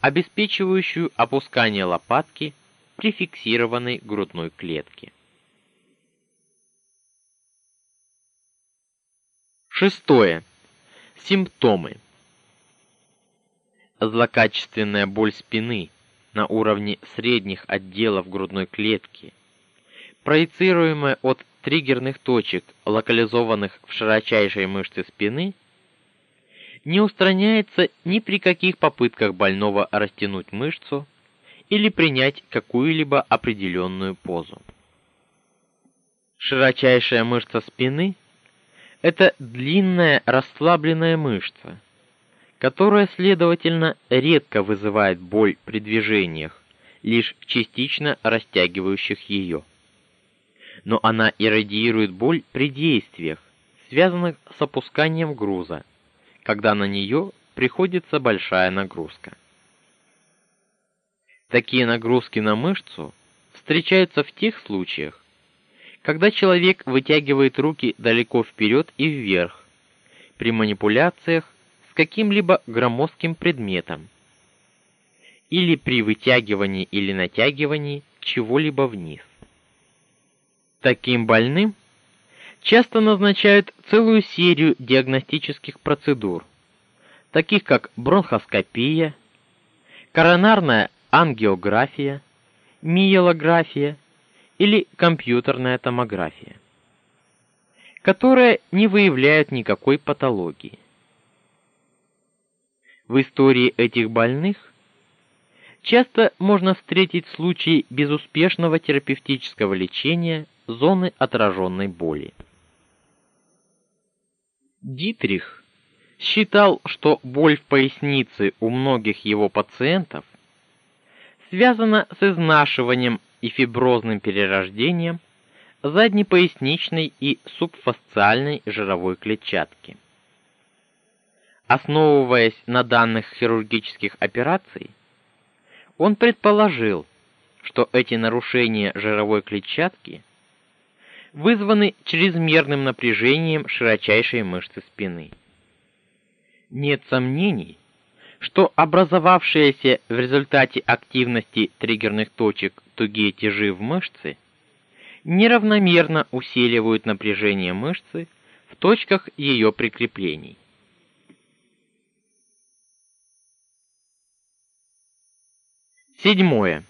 обеспечивающую опускание лопатки при фиксированной грудной клетке. Шестое. Симптомы. Злокачественная боль спины на уровне средних отделов грудной клетки, проецируемая от триггерных точек, локализованных в широчайшей мышце спины, не устраняется ни при каких попытках больного растянуть мышцу или принять какую-либо определенную позу. Широчайшая мышца спины это длинная расслабленная мышца, которая, следовательно, редко вызывает боль при движениях, лишь частично растягивающих ее. Но она иррадиирует боль при действиях, связанных с опусканием груза, когда на нее приходится большая нагрузка. Такие нагрузки на мышцу встречаются в тех случаях, когда человек вытягивает руки далеко вперед и вверх при манипуляциях с каким-либо громоздким предметом или при вытягивании или натягивании чего-либо вниз. Таким больным часто назначают целую серию диагностических процедур, таких как бронхоскопия, коронарная ангиография, миелография или компьютерная томография, которые не выявляют никакой патологии. В истории этих больных часто можно встретить случаи безуспешного терапевтического лечения зоны отраженной боли. Дитрих считал, что боль в пояснице у многих его пациентов связана с изнашиванием и фиброзным перерождением заднепоясничной и субфасциальной жировой клетчатки. Основываясь на данных хирургических операций, он предположил, что эти нарушения жировой клетчатки вызваны чрезмерным напряжением широчайшей мышцы спины. Нет сомнений, что образовавшиеся в результате активности триггерных точек тугие тяжи в мышце неравномерно усиливают напряжение мышцы в точках ее прикреплений. Седьмое.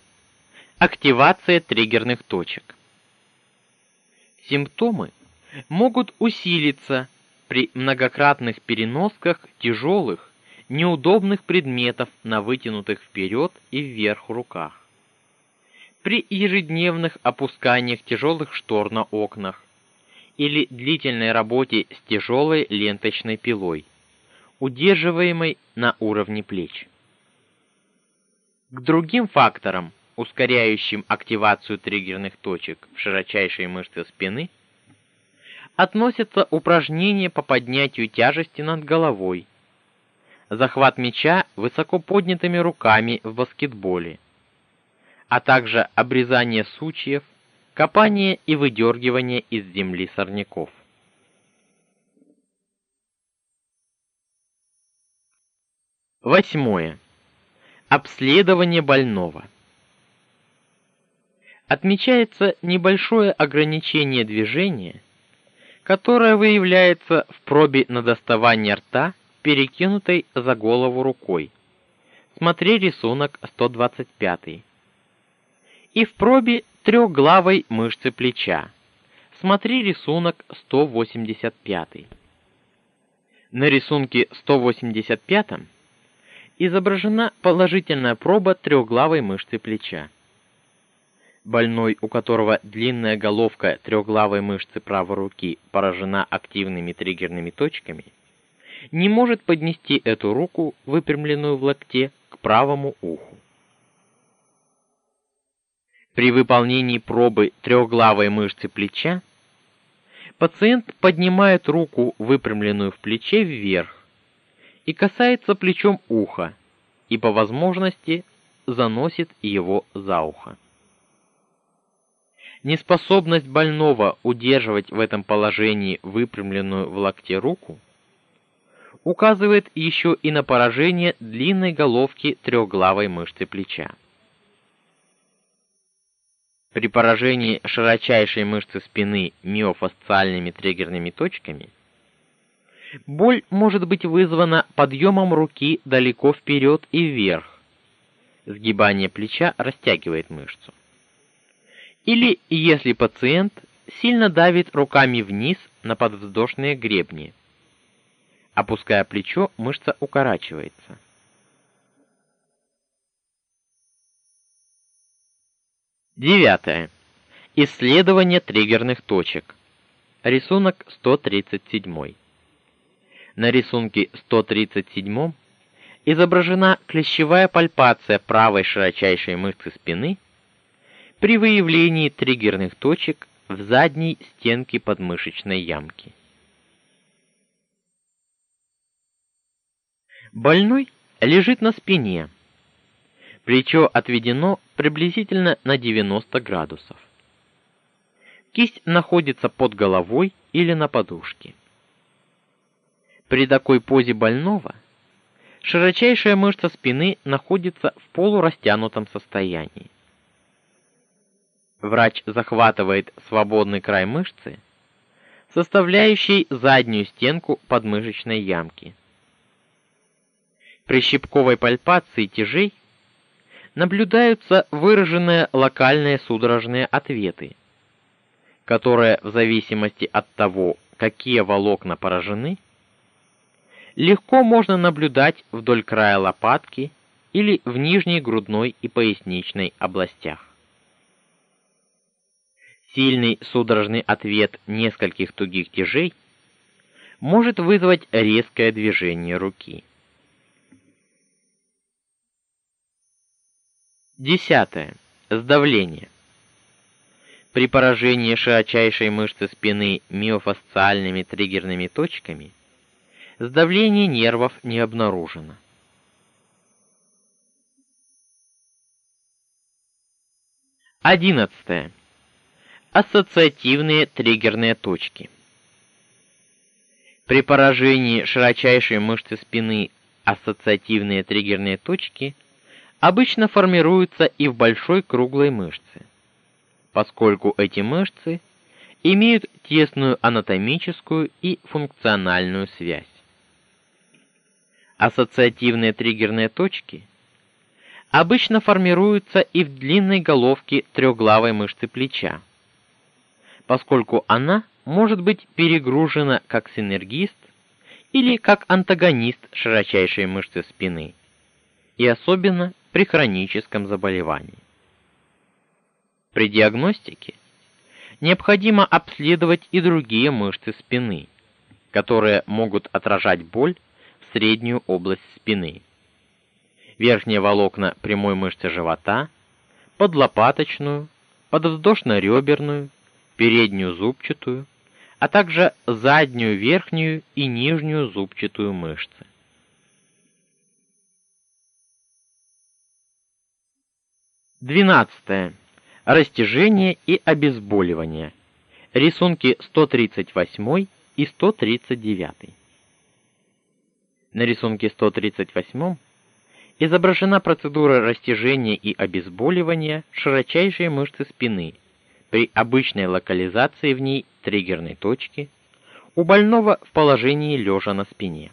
Активация триггерных точек. Симптомы могут усилиться при многократных переносках тяжелых неудобных предметов на вытянутых вперед и вверх руках. При ежедневных опусканиях тяжелых штор на окнах или длительной работе с тяжелой ленточной пилой, удерживаемой на уровне плеч. К другим факторам, ускоряющим активацию триггерных точек в широчайшей мышце спины, относятся упражнения по поднятию тяжести над головой, захват мяча высоко поднятыми руками в баскетболе, а также обрезание сучьев, копание и выдергивание из земли сорняков. Восьмое. Обследование больного. Отмечается небольшое ограничение движения, которое выявляется в пробе на доставание рта, перекинутой за голову рукой. Смотри рисунок 125 и в пробе трехглавой мышцы плеча. Смотри рисунок 185. На рисунке 185 изображена положительная проба трехглавой мышцы плеча. Больной, у которого длинная головка трехглавой мышцы правой руки поражена активными триггерными точками, не может поднести эту руку, выпрямленную в локте, к правому уху. При выполнении пробы трехглавой мышцы плеча пациент поднимает руку, выпрямленную в плече, вверх и касается плечом уха, и по возможности заносит его за ухо. Неспособность больного удерживать в этом положении выпрямленную в локте руку указывает еще и на поражение длинной головки трехглавой мышцы плеча. При поражении широчайшей мышцы спины миофасциальными триггерными точками боль может быть вызвана подъемом руки далеко вперед и вверх. Сгибание плеча растягивает мышцу. Или если пациент сильно давит руками вниз на подвздошные гребни. Опуская плечо, мышца укорачивается. Девятое. Исследование триггерных точек. Рисунок 137. На рисунке 137 изображена клещевая пальпация правой широчайшей мышцы спины при выявлении триггерных точек в задней стенке подмышечной ямки. Больной лежит на спине, Плечо отведено приблизительно на 90 градусов. Кисть находится под головой или на подушке. При такой позе больного широчайшая мышца спины находится в полурастянутом состоянии. Врач захватывает свободный край мышцы, составляющий заднюю стенку подмышечной ямки. При щипковой пальпации тяжей наблюдаются выраженные локальные судорожные ответы, которые в зависимости от того, какие волокна поражены, легко можно наблюдать вдоль края лопатки или в нижней грудной и поясничной областях. Сильный судорожный ответ нескольких тугих тяжей может вызвать резкое движение руки. Десятое. Сдавление. При поражении широчайшей мышцы спины миофасциальными триггерными точками сдавление нервов не обнаружено. Одиннадцатое. Ассоциативные триггерные точки. При поражении широчайшей мышцы спины ассоциативные триггерные точки обычно формируются и в большой круглой мышце, поскольку эти мышцы имеют тесную анатомическую и функциональную связь. Ассоциативные триггерные точки обычно формируются и в длинной головке трехглавой мышцы плеча, поскольку она может быть перегружена как синергист или как антагонист широчайшей мышцы спины, и особенно при хроническом заболевании. При диагностике необходимо обследовать и другие мышцы спины, которые могут отражать боль в среднюю область спины. Верхние волокна прямой мышцы живота, подлопаточную, подвздошно-реберную, переднюю зубчатую, а также заднюю верхнюю и нижнюю зубчатую мышцы. Двенадцатое. Растяжение и обезболивание. Рисунки 138 и 139. На рисунке 138 изображена процедура растяжения и обезболивания широчайшей мышцы спины при обычной локализации в ней триггерной точки у больного в положении лежа на спине.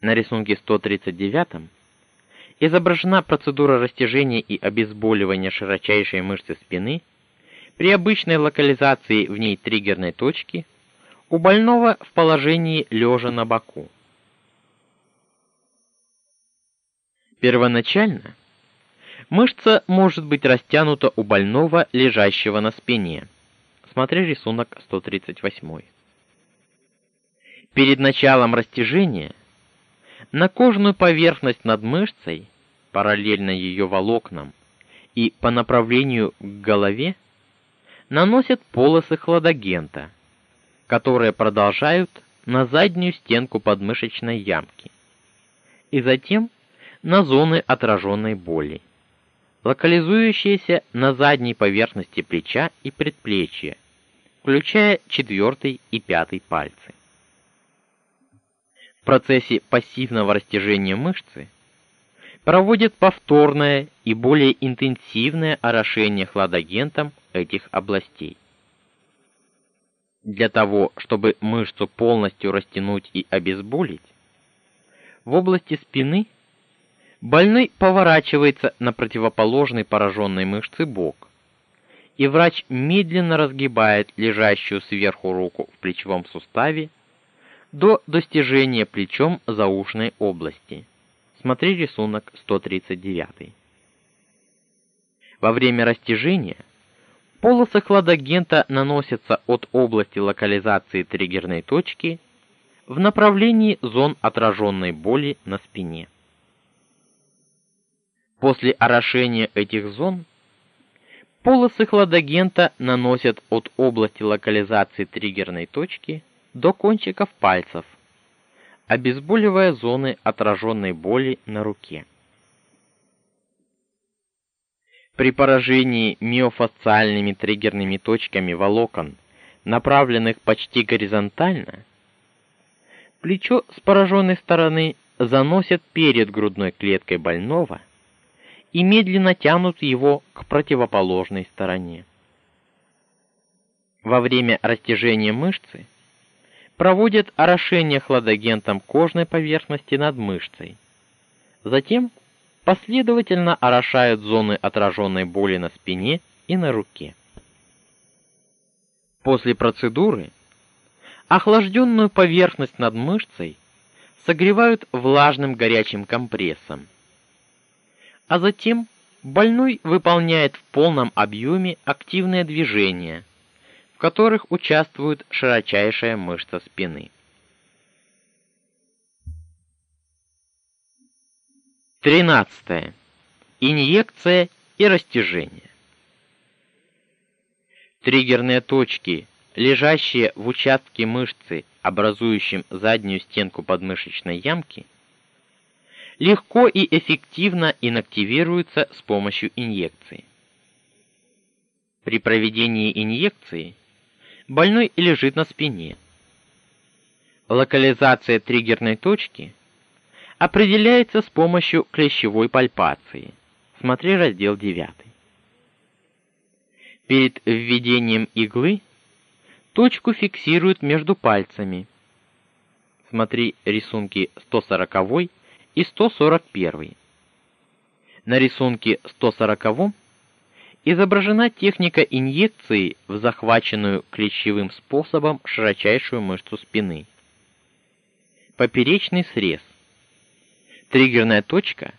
На рисунке 139 изображена процедура растяжения и обезболивания широчайшей мышцы спины при обычной локализации в ней триггерной точки у больного в положении лежа на боку. Первоначально мышца может быть растянута у больного, лежащего на спине. Смотри рисунок 138. Перед началом растяжения на кожную поверхность над мышцей, параллельно ее волокнам, и по направлению к голове наносят полосы хладагента, которые продолжают на заднюю стенку подмышечной ямки и затем на зоны отраженной боли, локализующиеся на задней поверхности плеча и предплечья, включая четвертый и пятый пальцы. В процессе пассивного растяжения мышцы проводят повторное и более интенсивное орошение хладагентом этих областей. Для того, чтобы мышцу полностью растянуть и обезболить, в области спины больной поворачивается на противоположной пораженной мышце бок, и врач медленно разгибает лежащую сверху руку в плечевом суставе до достижения плечом заушной области. Смотри рисунок 139. Во время растяжения полосы хладагента наносятся от области локализации триггерной точки в направлении зон отраженной боли на спине. После орошения этих зон полосы хладагента наносят от области локализации триггерной точки до кончиков пальцев, обезболивая зоны отраженной боли на руке. При поражении миофасциальными триггерными точками волокон, направленных почти горизонтально, плечо с пораженной стороны заносят перед грудной клеткой больного и медленно тянут его к противоположной стороне. Во время растяжения мышцы проводят орошение хладагентом кожной поверхности над мышцей. Затем последовательно орошают зоны отраженной боли на спине и на руке. После процедуры охлажденную поверхность над мышцей согревают влажным горячим компрессом. А затем больной выполняет в полном объеме активные движения – в которых участвует широчайшая мышца спины. Тринадцатое. Инъекция и растяжение. Триггерные точки, лежащие в участке мышцы, образующем заднюю стенку подмышечной ямки, легко и эффективно инактивируются с помощью инъекции. При проведении инъекции больной лежит на спине. Локализация триггерной точки определяется с помощью клещевой пальпации. Смотри раздел 9. Перед введением иглы точку фиксируют между пальцами. Смотри рисунки 140 и 141. На рисунке 140 изображена техника инъекции в захваченную клещевым способом широчайшую мышцу спины. Поперечный срез. Триггерная точка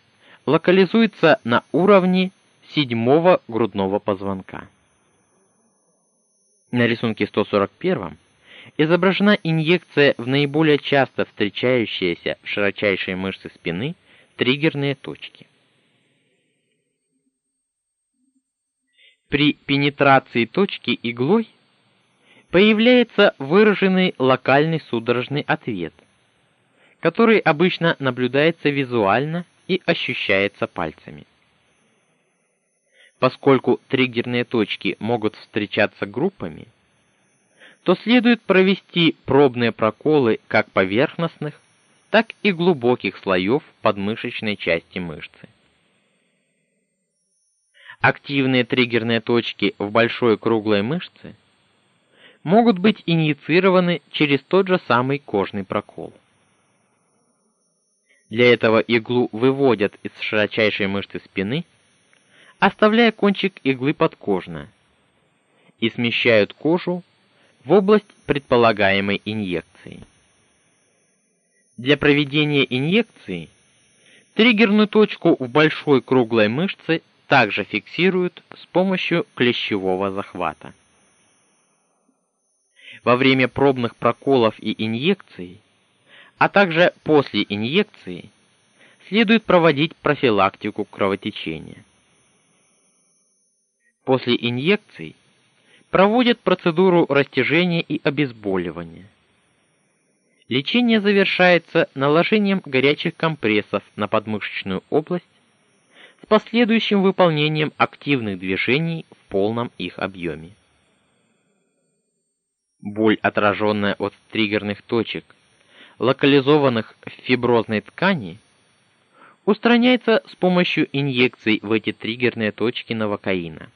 локализуется на уровне седьмого грудного позвонка. На рисунке 141 изображена инъекция в наиболее часто встречающиеся в широчайшей мышце спины триггерные точки. При пенетрации точки иглой появляется выраженный локальный судорожный ответ, который обычно наблюдается визуально и ощущается пальцами. Поскольку триггерные точки могут встречаться группами, то следует провести пробные проколы как поверхностных, так и глубоких слоев подмышечной части мышцы. Активные триггерные точки в большой круглой мышце могут быть инициированы через тот же самый кожный прокол. Для этого иглу выводят из широчайшей мышцы спины, оставляя кончик иглы подкожно, и смещают кожу в область предполагаемой инъекции. Для проведения инъекции триггерную точку в большой круглой мышце также фиксируют с помощью клещевого захвата. Во время пробных проколов и инъекций, а также после инъекции, следует проводить профилактику кровотечения. После инъекций проводят процедуру растяжения и обезболивания. Лечение завершается наложением горячих компрессов на подмышечную область с последующим выполнением активных движений в полном их объеме. Боль, отраженная от триггерных точек, локализованных в фиброзной ткани, устраняется с помощью инъекций в эти триггерные точки новокаина.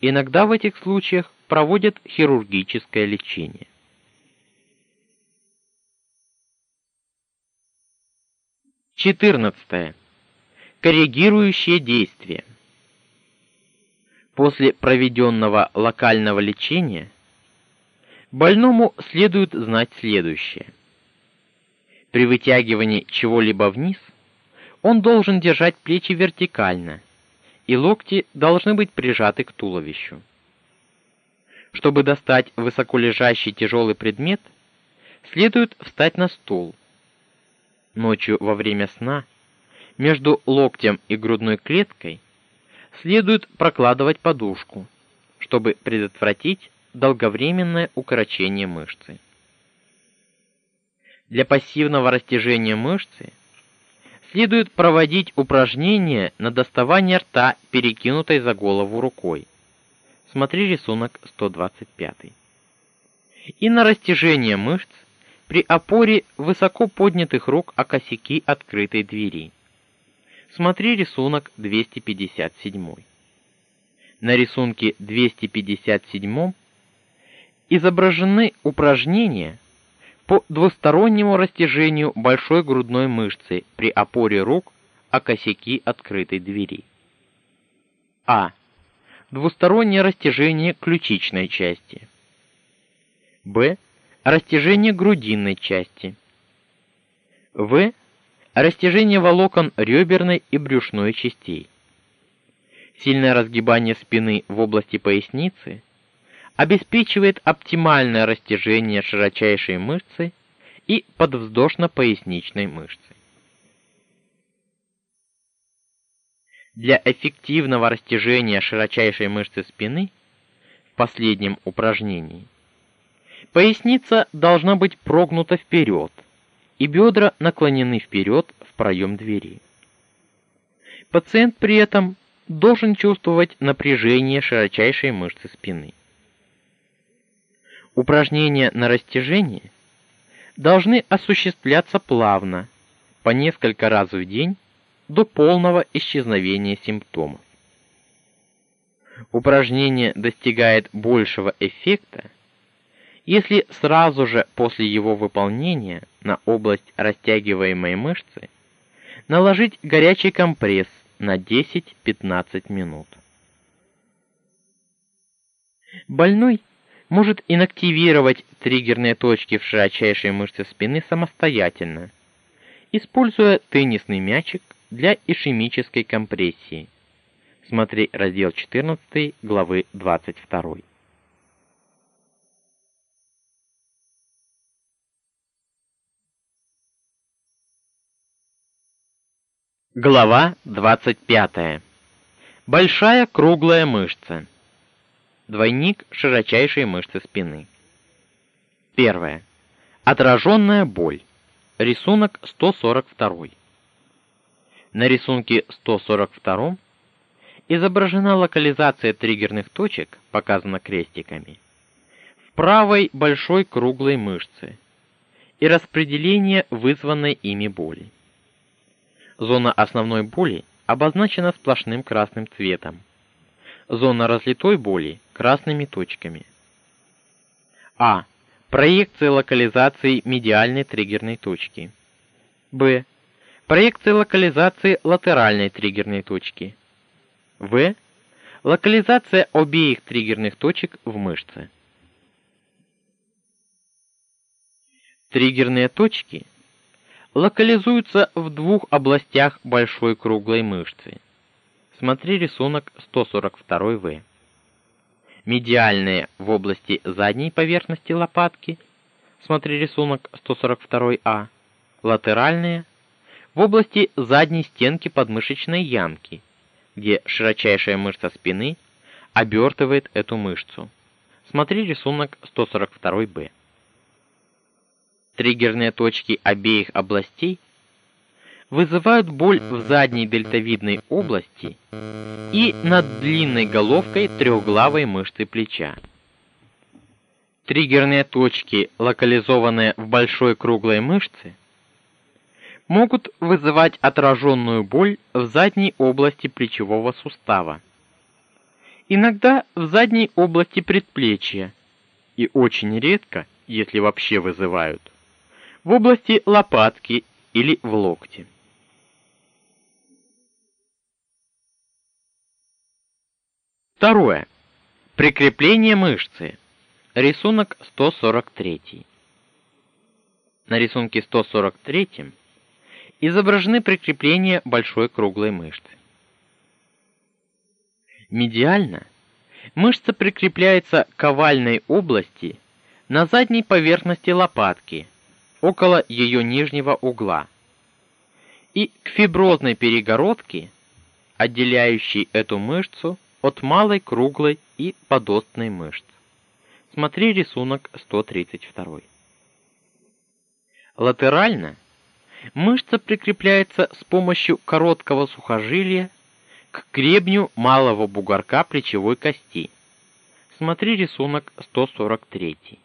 Иногда в этих случаях проводят хирургическое лечение. Четырнадцатое. Корректирующее действие. После проведенного локального лечения больному следует знать следующее. При вытягивании чего-либо вниз он должен держать плечи вертикально и локти должны быть прижаты к туловищу. Чтобы достать высоко лежащий тяжелый предмет, следует встать на стул. Ночью во время сна между локтем и грудной клеткой следует прокладывать подушку, чтобы предотвратить долговременное укорочение мышцы. Для пассивного растяжения мышцы следует проводить упражнения на доставание рта перекинутой за голову рукой. Смотри рисунок 125. И на растяжение мышц при опоре высоко поднятых рук о косяки открытой двери. Смотри рисунок 257. На рисунке 257 изображены упражнения по двустороннему растяжению большой грудной мышцы при опоре рук о косяки открытой двери. А. Двустороннее растяжение ключичной части. Б. Растяжение грудинной части. В. Растяжение волокон реберной и брюшной частей. Сильное разгибание спины в области поясницы обеспечивает оптимальное растяжение широчайшей мышцы и подвздошно-поясничной мышцы. Для эффективного растяжения широчайшей мышцы спины в последнем упражнении поясница должна быть прогнута вперед, и бедра наклонены вперед в проем двери. Пациент при этом должен чувствовать напряжение широчайшей мышцы спины. Упражнения на растяжение должны осуществляться плавно, по несколько раз в день до полного исчезновения симптомов. Упражнение достигает большего эффекта, если сразу же после его выполнения на область растягиваемой мышцы наложить горячий компресс на 10-15 минут. Больной может инактивировать триггерные точки в широчайшей мышце спины самостоятельно, используя теннисный мячик для ишемической компрессии. Смотри раздел 14 главы 22. Глава 25. Большая круглая мышца. Двойник широчайшей мышцы спины. Первое. Отраженная боль. Рисунок 142. На рисунке 142 изображена локализация триггерных точек, показана крестиками, в правой большой круглой мышце и распределение вызванной ими боли. Зона основной боли обозначена сплошным красным цветом. Зона разлитой боли красными точками. А. Проекция локализации медиальной триггерной точки. Б. Проекция локализации латеральной триггерной точки. В. Локализация обеих триггерных точек в мышце. Триггерные точки – локализуются в двух областях большой круглой мышцы. Смотри рисунок 142В. Медиальные в области задней поверхности лопатки. Смотри рисунок 142А. Латеральные в области задней стенки подмышечной ямки, где широчайшая мышца спины обертывает эту мышцу. Смотри рисунок 142Б триггерные точки обеих областей вызывают боль в задней дельтовидной области и над длинной головкой трехглавой мышцы плеча. Триггерные точки, локализованные в большой круглой мышце, могут вызывать отраженную боль в задней области плечевого сустава. Иногда в задней области предплечья и очень редко, если вообще вызывают в области лопатки или в локте. Второе. Прикрепление мышцы. Рисунок 143. На рисунке 143 изображены прикрепления большой круглой мышцы. Медиально мышца прикрепляется к овальной области на задней поверхности лопатки – около ее нижнего угла, и к фиброзной перегородке, отделяющей эту мышцу от малой круглой и подостной мышц. Смотри рисунок 132. Латерально мышца прикрепляется с помощью короткого сухожилия к гребню малого бугорка плечевой кости. Смотри рисунок 143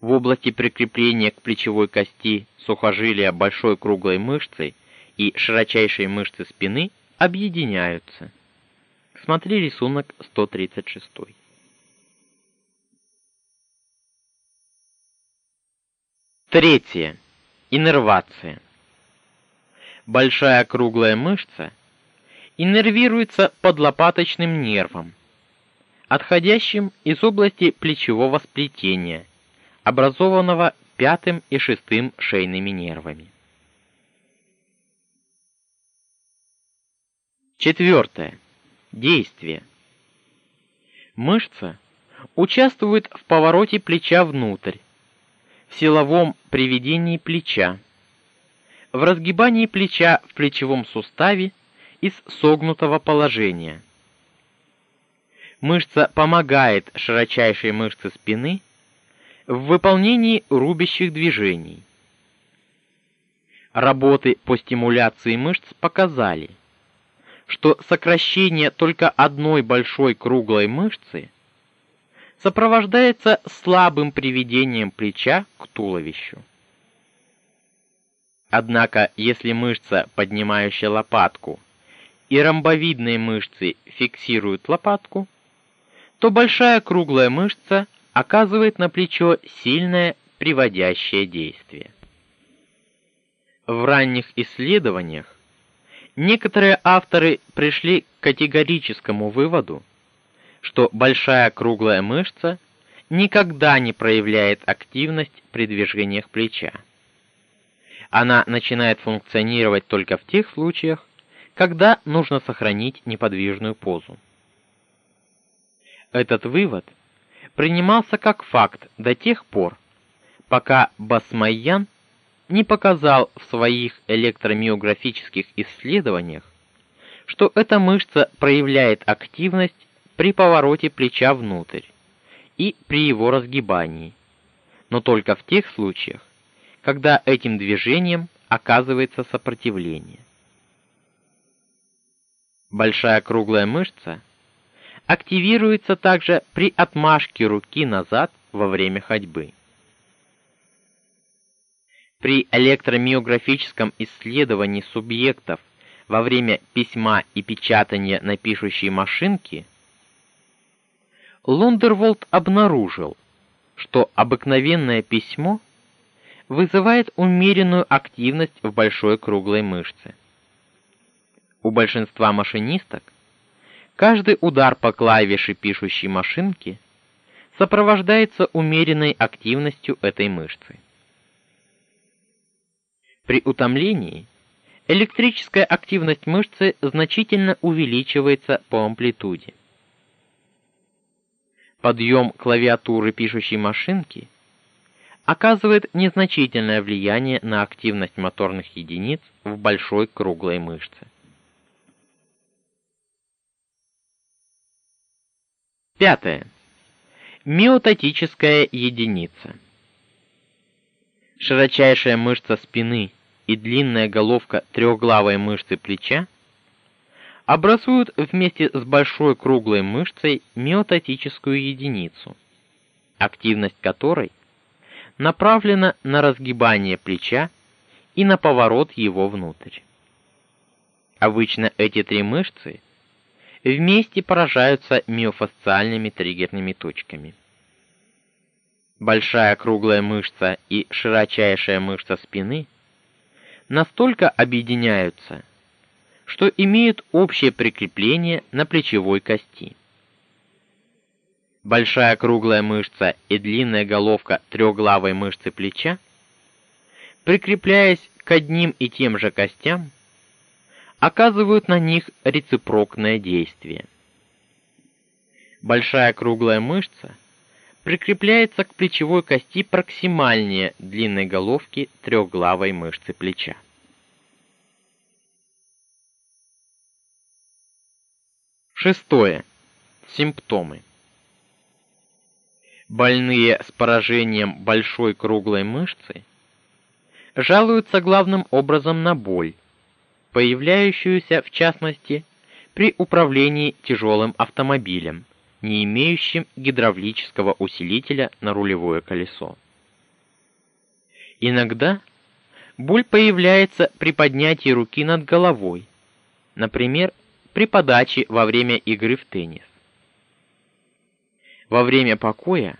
в области прикрепления к плечевой кости сухожилия большой круглой мышцы и широчайшей мышцы спины объединяются. Смотри рисунок 136. Третье. Иннервация. Большая круглая мышца иннервируется подлопаточным нервом, отходящим из области плечевого сплетения образованного пятым и шестым шейными нервами. Четвертое. Действие. Мышца участвует в повороте плеча внутрь, в силовом приведении плеча, в разгибании плеча в плечевом суставе из согнутого положения. Мышца помогает широчайшей мышце спины в выполнении рубящих движений. Работы по стимуляции мышц показали, что сокращение только одной большой круглой мышцы сопровождается слабым приведением плеча к туловищу. Однако, если мышца, поднимающая лопатку, и ромбовидные мышцы фиксируют лопатку, то большая круглая мышца оказывает на плечо сильное приводящее действие. В ранних исследованиях некоторые авторы пришли к категорическому выводу, что большая круглая мышца никогда не проявляет активность при движениях плеча. Она начинает функционировать только в тех случаях, когда нужно сохранить неподвижную позу. Этот вывод принимался как факт до тех пор, пока Басмайян не показал в своих электромиографических исследованиях, что эта мышца проявляет активность при повороте плеча внутрь и при его разгибании, но только в тех случаях, когда этим движением оказывается сопротивление. Большая круглая мышца активируется также при отмашке руки назад во время ходьбы. При электромиографическом исследовании субъектов во время письма и печатания на пишущей машинке Лундерволд обнаружил, что обыкновенное письмо вызывает умеренную активность в большой круглой мышце. У большинства машинисток каждый удар по клавише пишущей машинки сопровождается умеренной активностью этой мышцы. При утомлении электрическая активность мышцы значительно увеличивается по амплитуде. Подъем клавиатуры пишущей машинки оказывает незначительное влияние на активность моторных единиц в большой круглой мышце. Пятое. Миотатическая единица. Широчайшая мышца спины и длинная головка трехглавой мышцы плеча образуют вместе с большой круглой мышцей миотатическую единицу, активность которой направлена на разгибание плеча и на поворот его внутрь. Обычно эти три мышцы вместе поражаются миофасциальными триггерными точками. Большая круглая мышца и широчайшая мышца спины настолько объединяются, что имеют общее прикрепление на плечевой кости. Большая круглая мышца и длинная головка трехглавой мышцы плеча, прикрепляясь к одним и тем же костям, оказывают на них рецепрокное действие. Большая круглая мышца прикрепляется к плечевой кости проксимальнее длинной головки трехглавой мышцы плеча. Шестое. Симптомы. Больные с поражением большой круглой мышцы жалуются главным образом на боль, появляющуюся в частности при управлении тяжелым автомобилем не имеющим гидравлического усилителя на рулевое колесо. Иногда боль появляется при поднятии руки над головой, например, при подаче во время игры в теннис. Во время покоя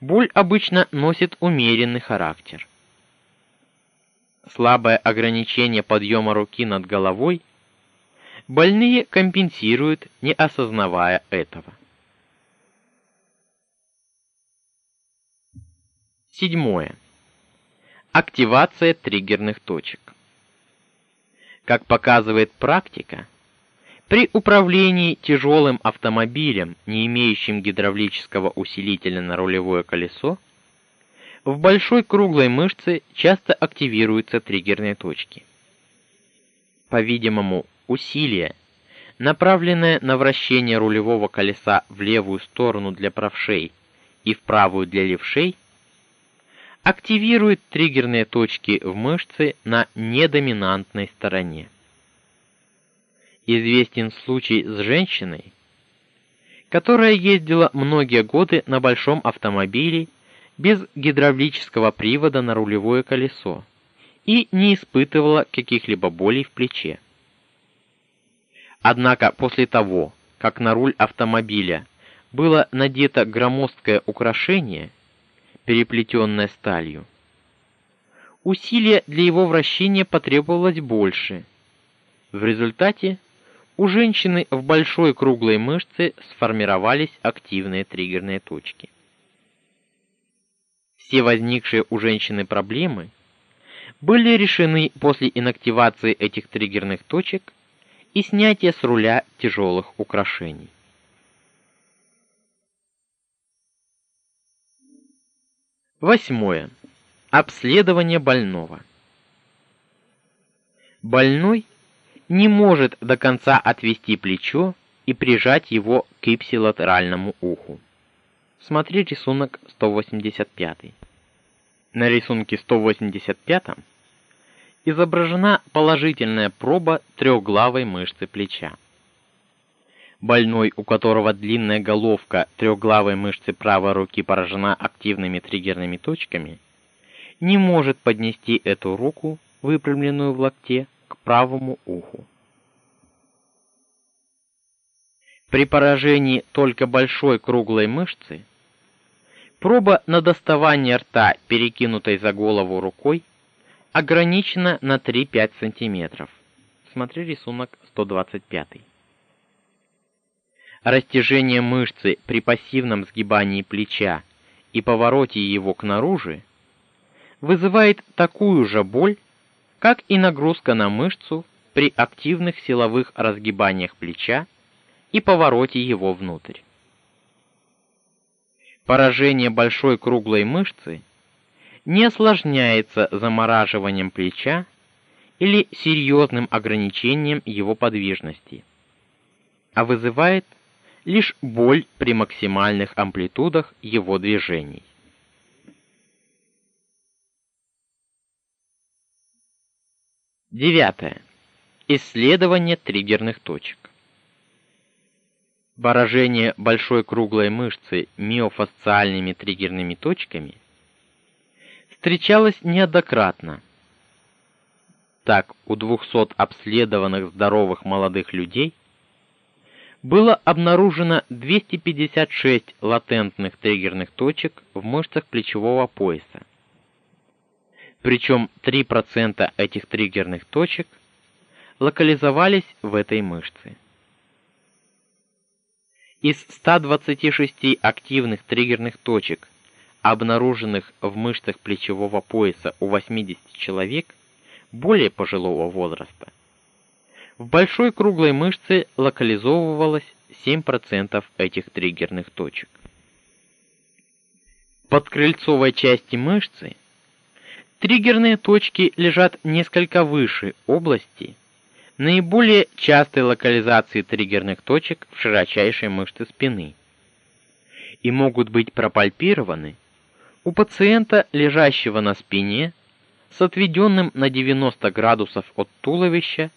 боль обычно носит умеренный характер. Слабое ограничение подъема руки над головой больные компенсируют, не осознавая этого. Седьмое. Активация триггерных точек. Как показывает практика, при управлении тяжелым автомобилем, не имеющим гидравлического усилителя на рулевое колесо, в большой круглой мышце часто активируются триггерные точки. По-видимому, усилие, направленное на вращение рулевого колеса в левую сторону для правшей и в правую для левшей, активирует триггерные точки в мышце на недоминантной стороне. Известен случай с женщиной, которая ездила многие годы на большом автомобиле без гидравлического привода на рулевое колесо и не испытывала каких-либо болей в плече. Однако после того, как на руль автомобиля было надето громоздкое украшение, переплетенное сталью. Усилия для его вращения потребовалось больше. В результате у женщины в большой круглой мышце сформировались активные триггерные точки. Все возникшие у женщины проблемы были решены после инактивации этих триггерных точек и снятия с руля тяжелых украшений. Восьмое. Обследование больного. Больной не может до конца отвести плечо и прижать его к ипсилатеральному уху. Смотри рисунок 185. На рисунке 185 изображена положительная проба трехглавой мышцы плеча. Больной, у которого длинная головка трехглавой мышцы правой руки поражена активными триггерными точками, не может поднести эту руку, выпрямленную в локте, к правому уху. При поражении только большой круглой мышцы проба на доставание рта, перекинутой за голову рукой, ограничена на 3-5 см. Смотри рисунок 125. Растяжение мышцы при пассивном сгибании плеча и повороте его к наружу вызывает такую же боль, как и нагрузка на мышцу при активных силовых разгибаниях плеча и повороте его внутрь. Поражение большой круглой мышцы не осложняется замораживанием плеча или серьезным ограничением его подвижности, а вызывает лишь боль при максимальных амплитудах его движений. Девятое. Исследование триггерных точек. Поражение большой круглой мышцы миофасциальными триггерными точками встречалось неоднократно. Так, у 200 обследованных здоровых молодых людей было обнаружено 256 латентных триггерных точек в мышцах плечевого пояса. Причем 3% этих триггерных точек локализовались в этой мышце. Из 126 активных триггерных точек, обнаруженных в мышцах плечевого пояса у 80 человек более пожилого возраста, в большой круглой мышце локализовывалось 7% этих триггерных точек. Под крыльцовой части мышцы триггерные точки лежат несколько выше области, наиболее частой локализации триггерных точек в широчайшей мышце спины и могут быть пропальпированы у пациента, лежащего на спине с отведенным на 90 градусов от туловища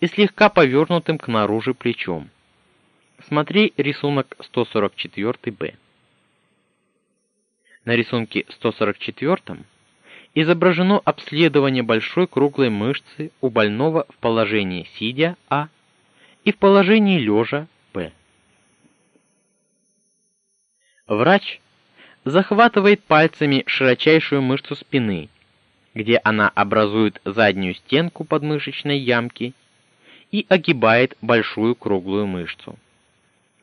и слегка повернутым к наружу плечом. Смотри рисунок 144-Б. На рисунке 144 изображено обследование большой круглой мышцы у больного в положении сидя А и в положении лежа Б. Врач захватывает пальцами широчайшую мышцу спины, где она образует заднюю стенку подмышечной ямки и огибает большую круглую мышцу.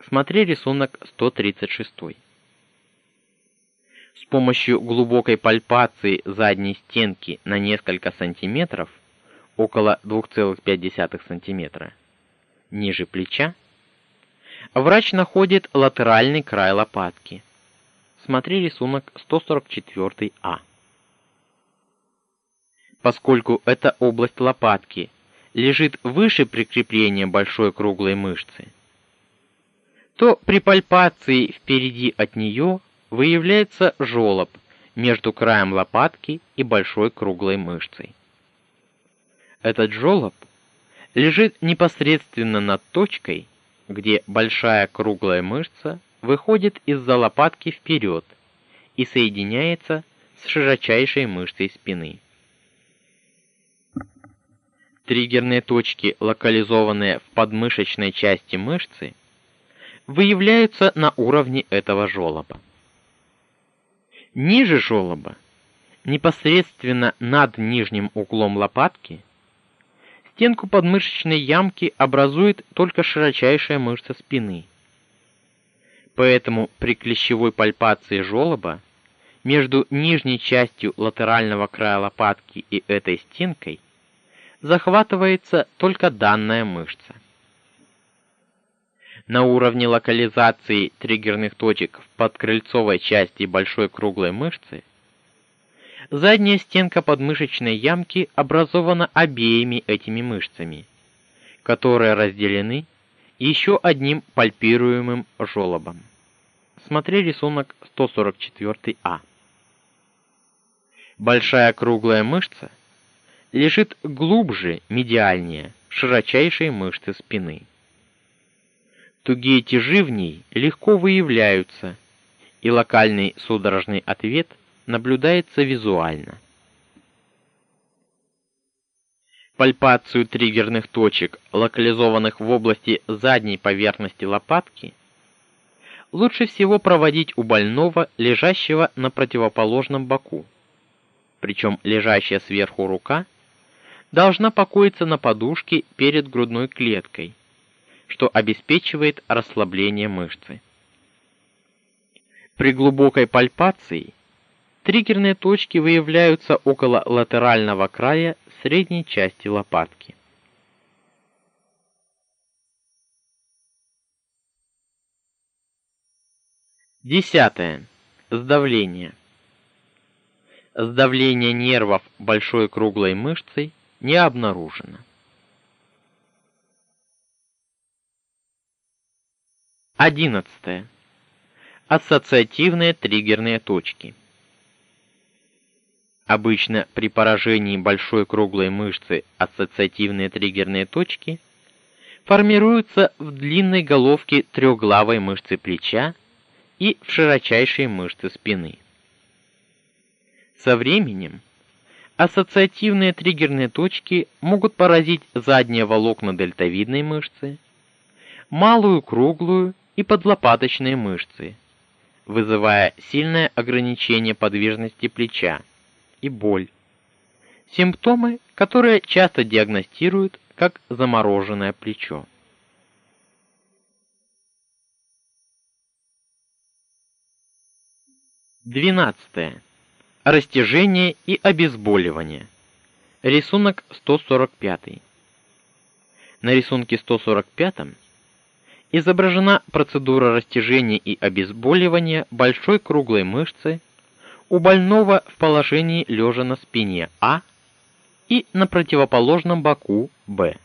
Смотри рисунок 136 с помощью глубокой пальпации задней стенки на несколько сантиметров, около 2,5 сантиметра, ниже плеча, врач находит латеральный край лопатки. Смотри рисунок 144А. Поскольку эта область лопатки лежит выше прикрепления большой круглой мышцы, то при пальпации впереди от нее выявляется жёлоб между краем лопатки и большой круглой мышцей. Этот жёлоб лежит непосредственно над точкой, где большая круглая мышца выходит из-за лопатки вперед и соединяется с широчайшей мышцей спины. Триггерные точки, локализованные в подмышечной части мышцы, выявляются на уровне этого жёлоба. Ниже желоба, непосредственно над нижним углом лопатки, стенку подмышечной ямки образует только широчайшая мышца спины. Поэтому при клещевой пальпации желоба между нижней частью латерального края лопатки и этой стенкой захватывается только данная мышца. На уровне локализации триггерных точек в подкрыльцовой части большой круглой мышцы, Задняя стенка подмышечной ямки образована обеими этими мышцами, которые разделены еще одним пальпируемым желобом. Смотри рисунок 144А. Большая круглая мышца лежит глубже медиальнее широчайшей мышцы спины. Тугие тяжи в ней легко выявляются, и локальный судорожный ответ наблюдается визуально. Пальпацию триггерных точек, локализованных в области задней поверхности лопатки, лучше всего проводить у больного, лежащего на противоположном боку. Причем лежащая сверху рука должна покоиться на подушке перед грудной клеткой, что обеспечивает расслабление мышцы. При глубокой пальпации триггерные точки выявляются около латерального края средней части лопатки. Десятое. Сдавление. Сдавление нервов большой круглой мышцей не обнаружено. Одиннадцатое. Ассоциативные триггерные точки. Обычно при поражении большой круглой мышцы ассоциативные триггерные точки формируются в длинной головке трехглавой мышцы плеча и в широчайшей мышце спины. Со временем ассоциативные триггерные точки могут поразить задние волокна дельтовидной мышцы, малую круглую и подлопаточные мышцы, вызывая сильное ограничение подвижности плеча и боль. Симптомы, которые часто диагностируют как замороженное плечо. 12. Растяжение и обезболивание. Рисунок 145. На рисунке 145 изображена процедура растяжения и обезболивания большой круглой мышцы у больного в положении лежа на спине А и на противоположном боку Б.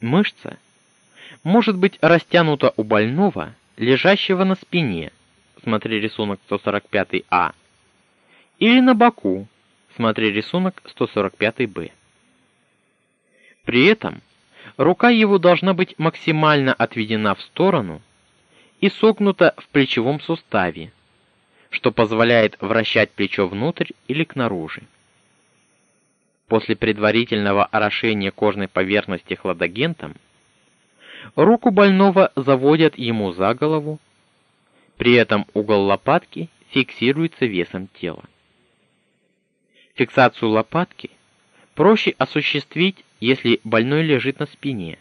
Мышца может быть растянута у больного, лежащего на спине, смотри рисунок 145А, или на боку, смотри рисунок 145Б. При этом рука его должна быть максимально отведена в сторону и согнута в плечевом суставе, что позволяет вращать плечо внутрь или к наружу. После предварительного орошения кожной поверхности хладагентом руку больного заводят ему за голову при этом угол лопатки фиксируется весом тела. Фиксацию лопатки проще осуществить, если больной лежит на спине.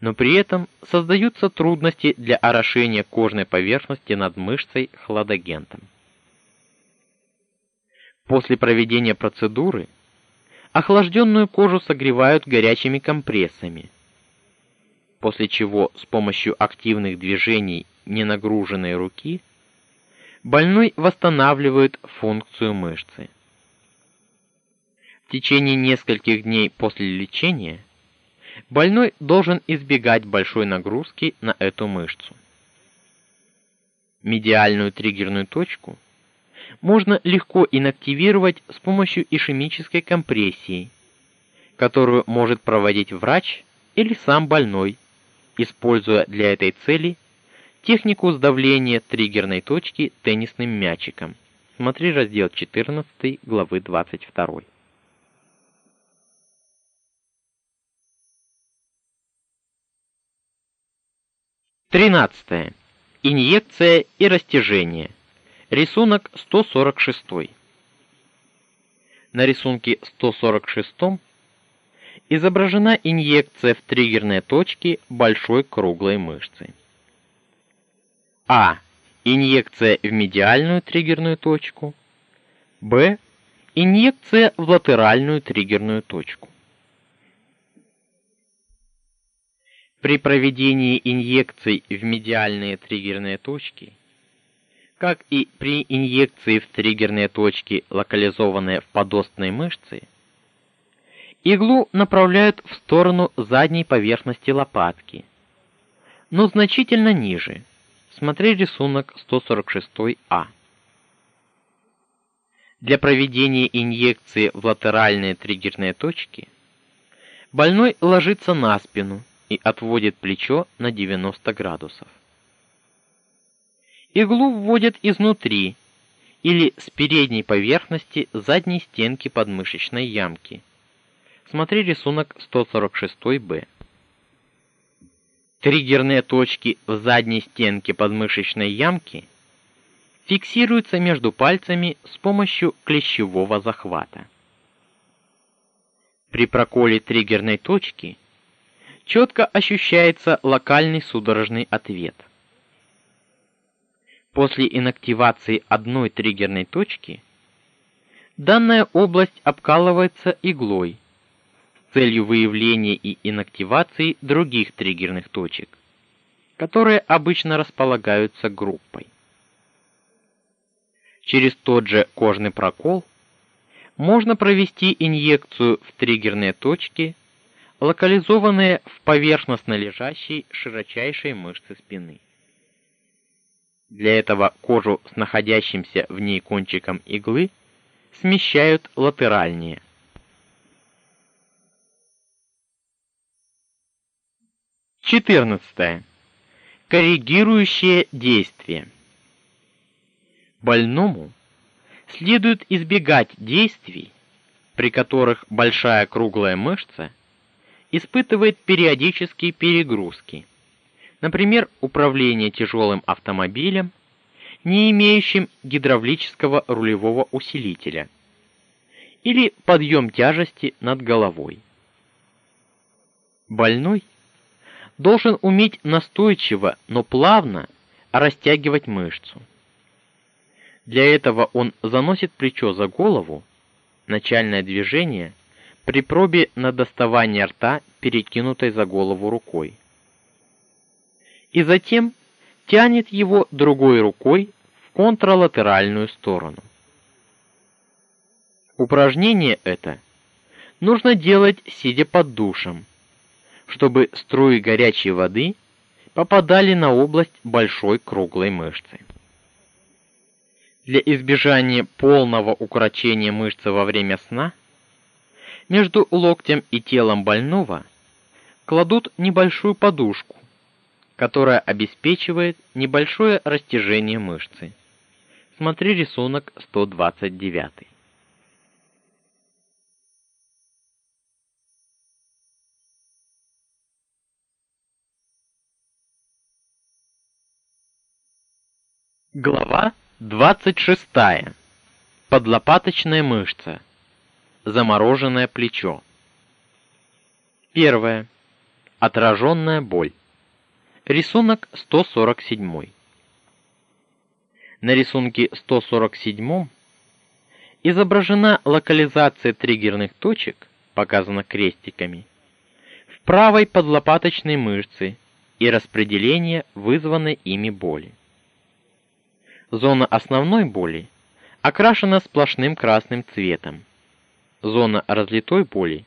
Но при этом создаются трудности для орошения кожной поверхности над мышцей хладагентом. После проведения процедуры охлажденную кожу согревают горячими компрессами, после чего с помощью активных движений ненагруженной руки, больной восстанавливает функцию мышцы. В течение нескольких дней после лечения больной должен избегать большой нагрузки на эту мышцу. Медиальную триггерную точку можно легко инактивировать с помощью ишемической компрессии, которую может проводить врач или сам больной, используя для этой цели Технику сдавления триггерной точки теннисным мячиком. Смотри раздел 14 главы 22. Тринадцатое. Инъекция и растяжение. Рисунок 146. На рисунке 146 изображена инъекция в триггерные точки большой круглой мышцы. А. Инъекция в медиальную триггерную точку. Б. Инъекция в латеральную триггерную точку. При проведении инъекций в медиальные триггерные точки Как и при инъекции в триггерные точки, локализованные в подостной мышце, иглу направляют в сторону задней поверхности лопатки, но значительно ниже. Смотри рисунок 146А. Для проведения инъекции в латеральные триггерные точки больной ложится на спину и отводит плечо на 90 градусов. Иглу вводят изнутри или с передней поверхности задней стенки подмышечной ямки. Смотри рисунок 146-Б. Триггерные точки в задней стенке подмышечной ямки фиксируются между пальцами с помощью клещевого захвата. При проколе триггерной точки четко ощущается локальный судорожный ответ. После инактивации одной триггерной точки данная область обкалывается иглой с целью выявления и инактивации других триггерных точек, которые обычно располагаются группой. Через тот же кожный прокол можно провести инъекцию в триггерные точки, локализованные в поверхностно лежащей широчайшей мышце спины. Для этого кожу с находящимся в ней кончиком иглы смещают латеральнее. Четырнадцатое. Коррегирующее действие. Больному следует избегать действий, при которых большая круглая мышца испытывает периодические перегрузки Например, управление тяжелым автомобилем, не имеющим гидравлического рулевого усилителя, или подъем тяжести над головой. Больной должен уметь настойчиво, но плавно растягивать мышцу. Для этого он заносит плечо за голову, начальное движение при пробе на доставание рта перекинутой за голову рукой и затем тянет его другой рукой в контралатеральную сторону. Упражнение это нужно делать сидя под душем, чтобы струи горячей воды попадали на область большой круглой мышцы. Для избежания полного укорочения мышцы во время сна между локтем и телом больного кладут небольшую подушку, которая обеспечивает небольшое растяжение мышцы. Смотри рисунок 129. Глава 26. Подлопаточная мышца. Замороженное плечо. Первое. Отраженная боль. Рисунок 147. На рисунке 147 изображена локализация триггерных точек, показана крестиками, в правой подлопаточной мышце и распределение вызванной ими боли. Зона основной боли окрашена сплошным красным цветом. Зона разлитой боли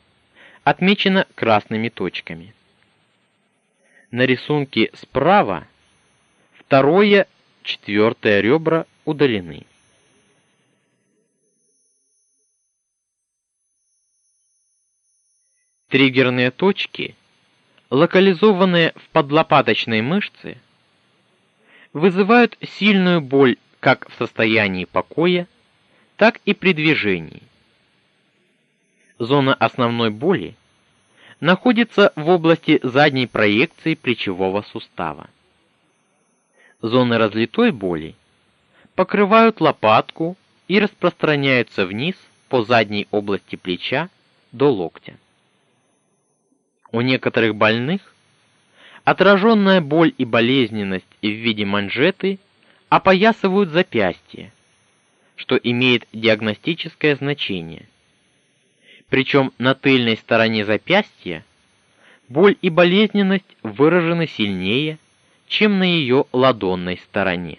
отмечена красными точками на рисунке справа второе, четвертое ребра удалены. Триггерные точки, локализованные в подлопаточной мышце, вызывают сильную боль как в состоянии покоя, так и при движении. Зона основной боли находится в области задней проекции плечевого сустава. Зоны разлитой боли покрывают лопатку и распространяются вниз по задней области плеча до локтя. У некоторых больных отраженная боль и болезненность в виде манжеты опоясывают запястье, что имеет диагностическое значение причем на тыльной стороне запястья боль и болезненность выражены сильнее, чем на ее ладонной стороне.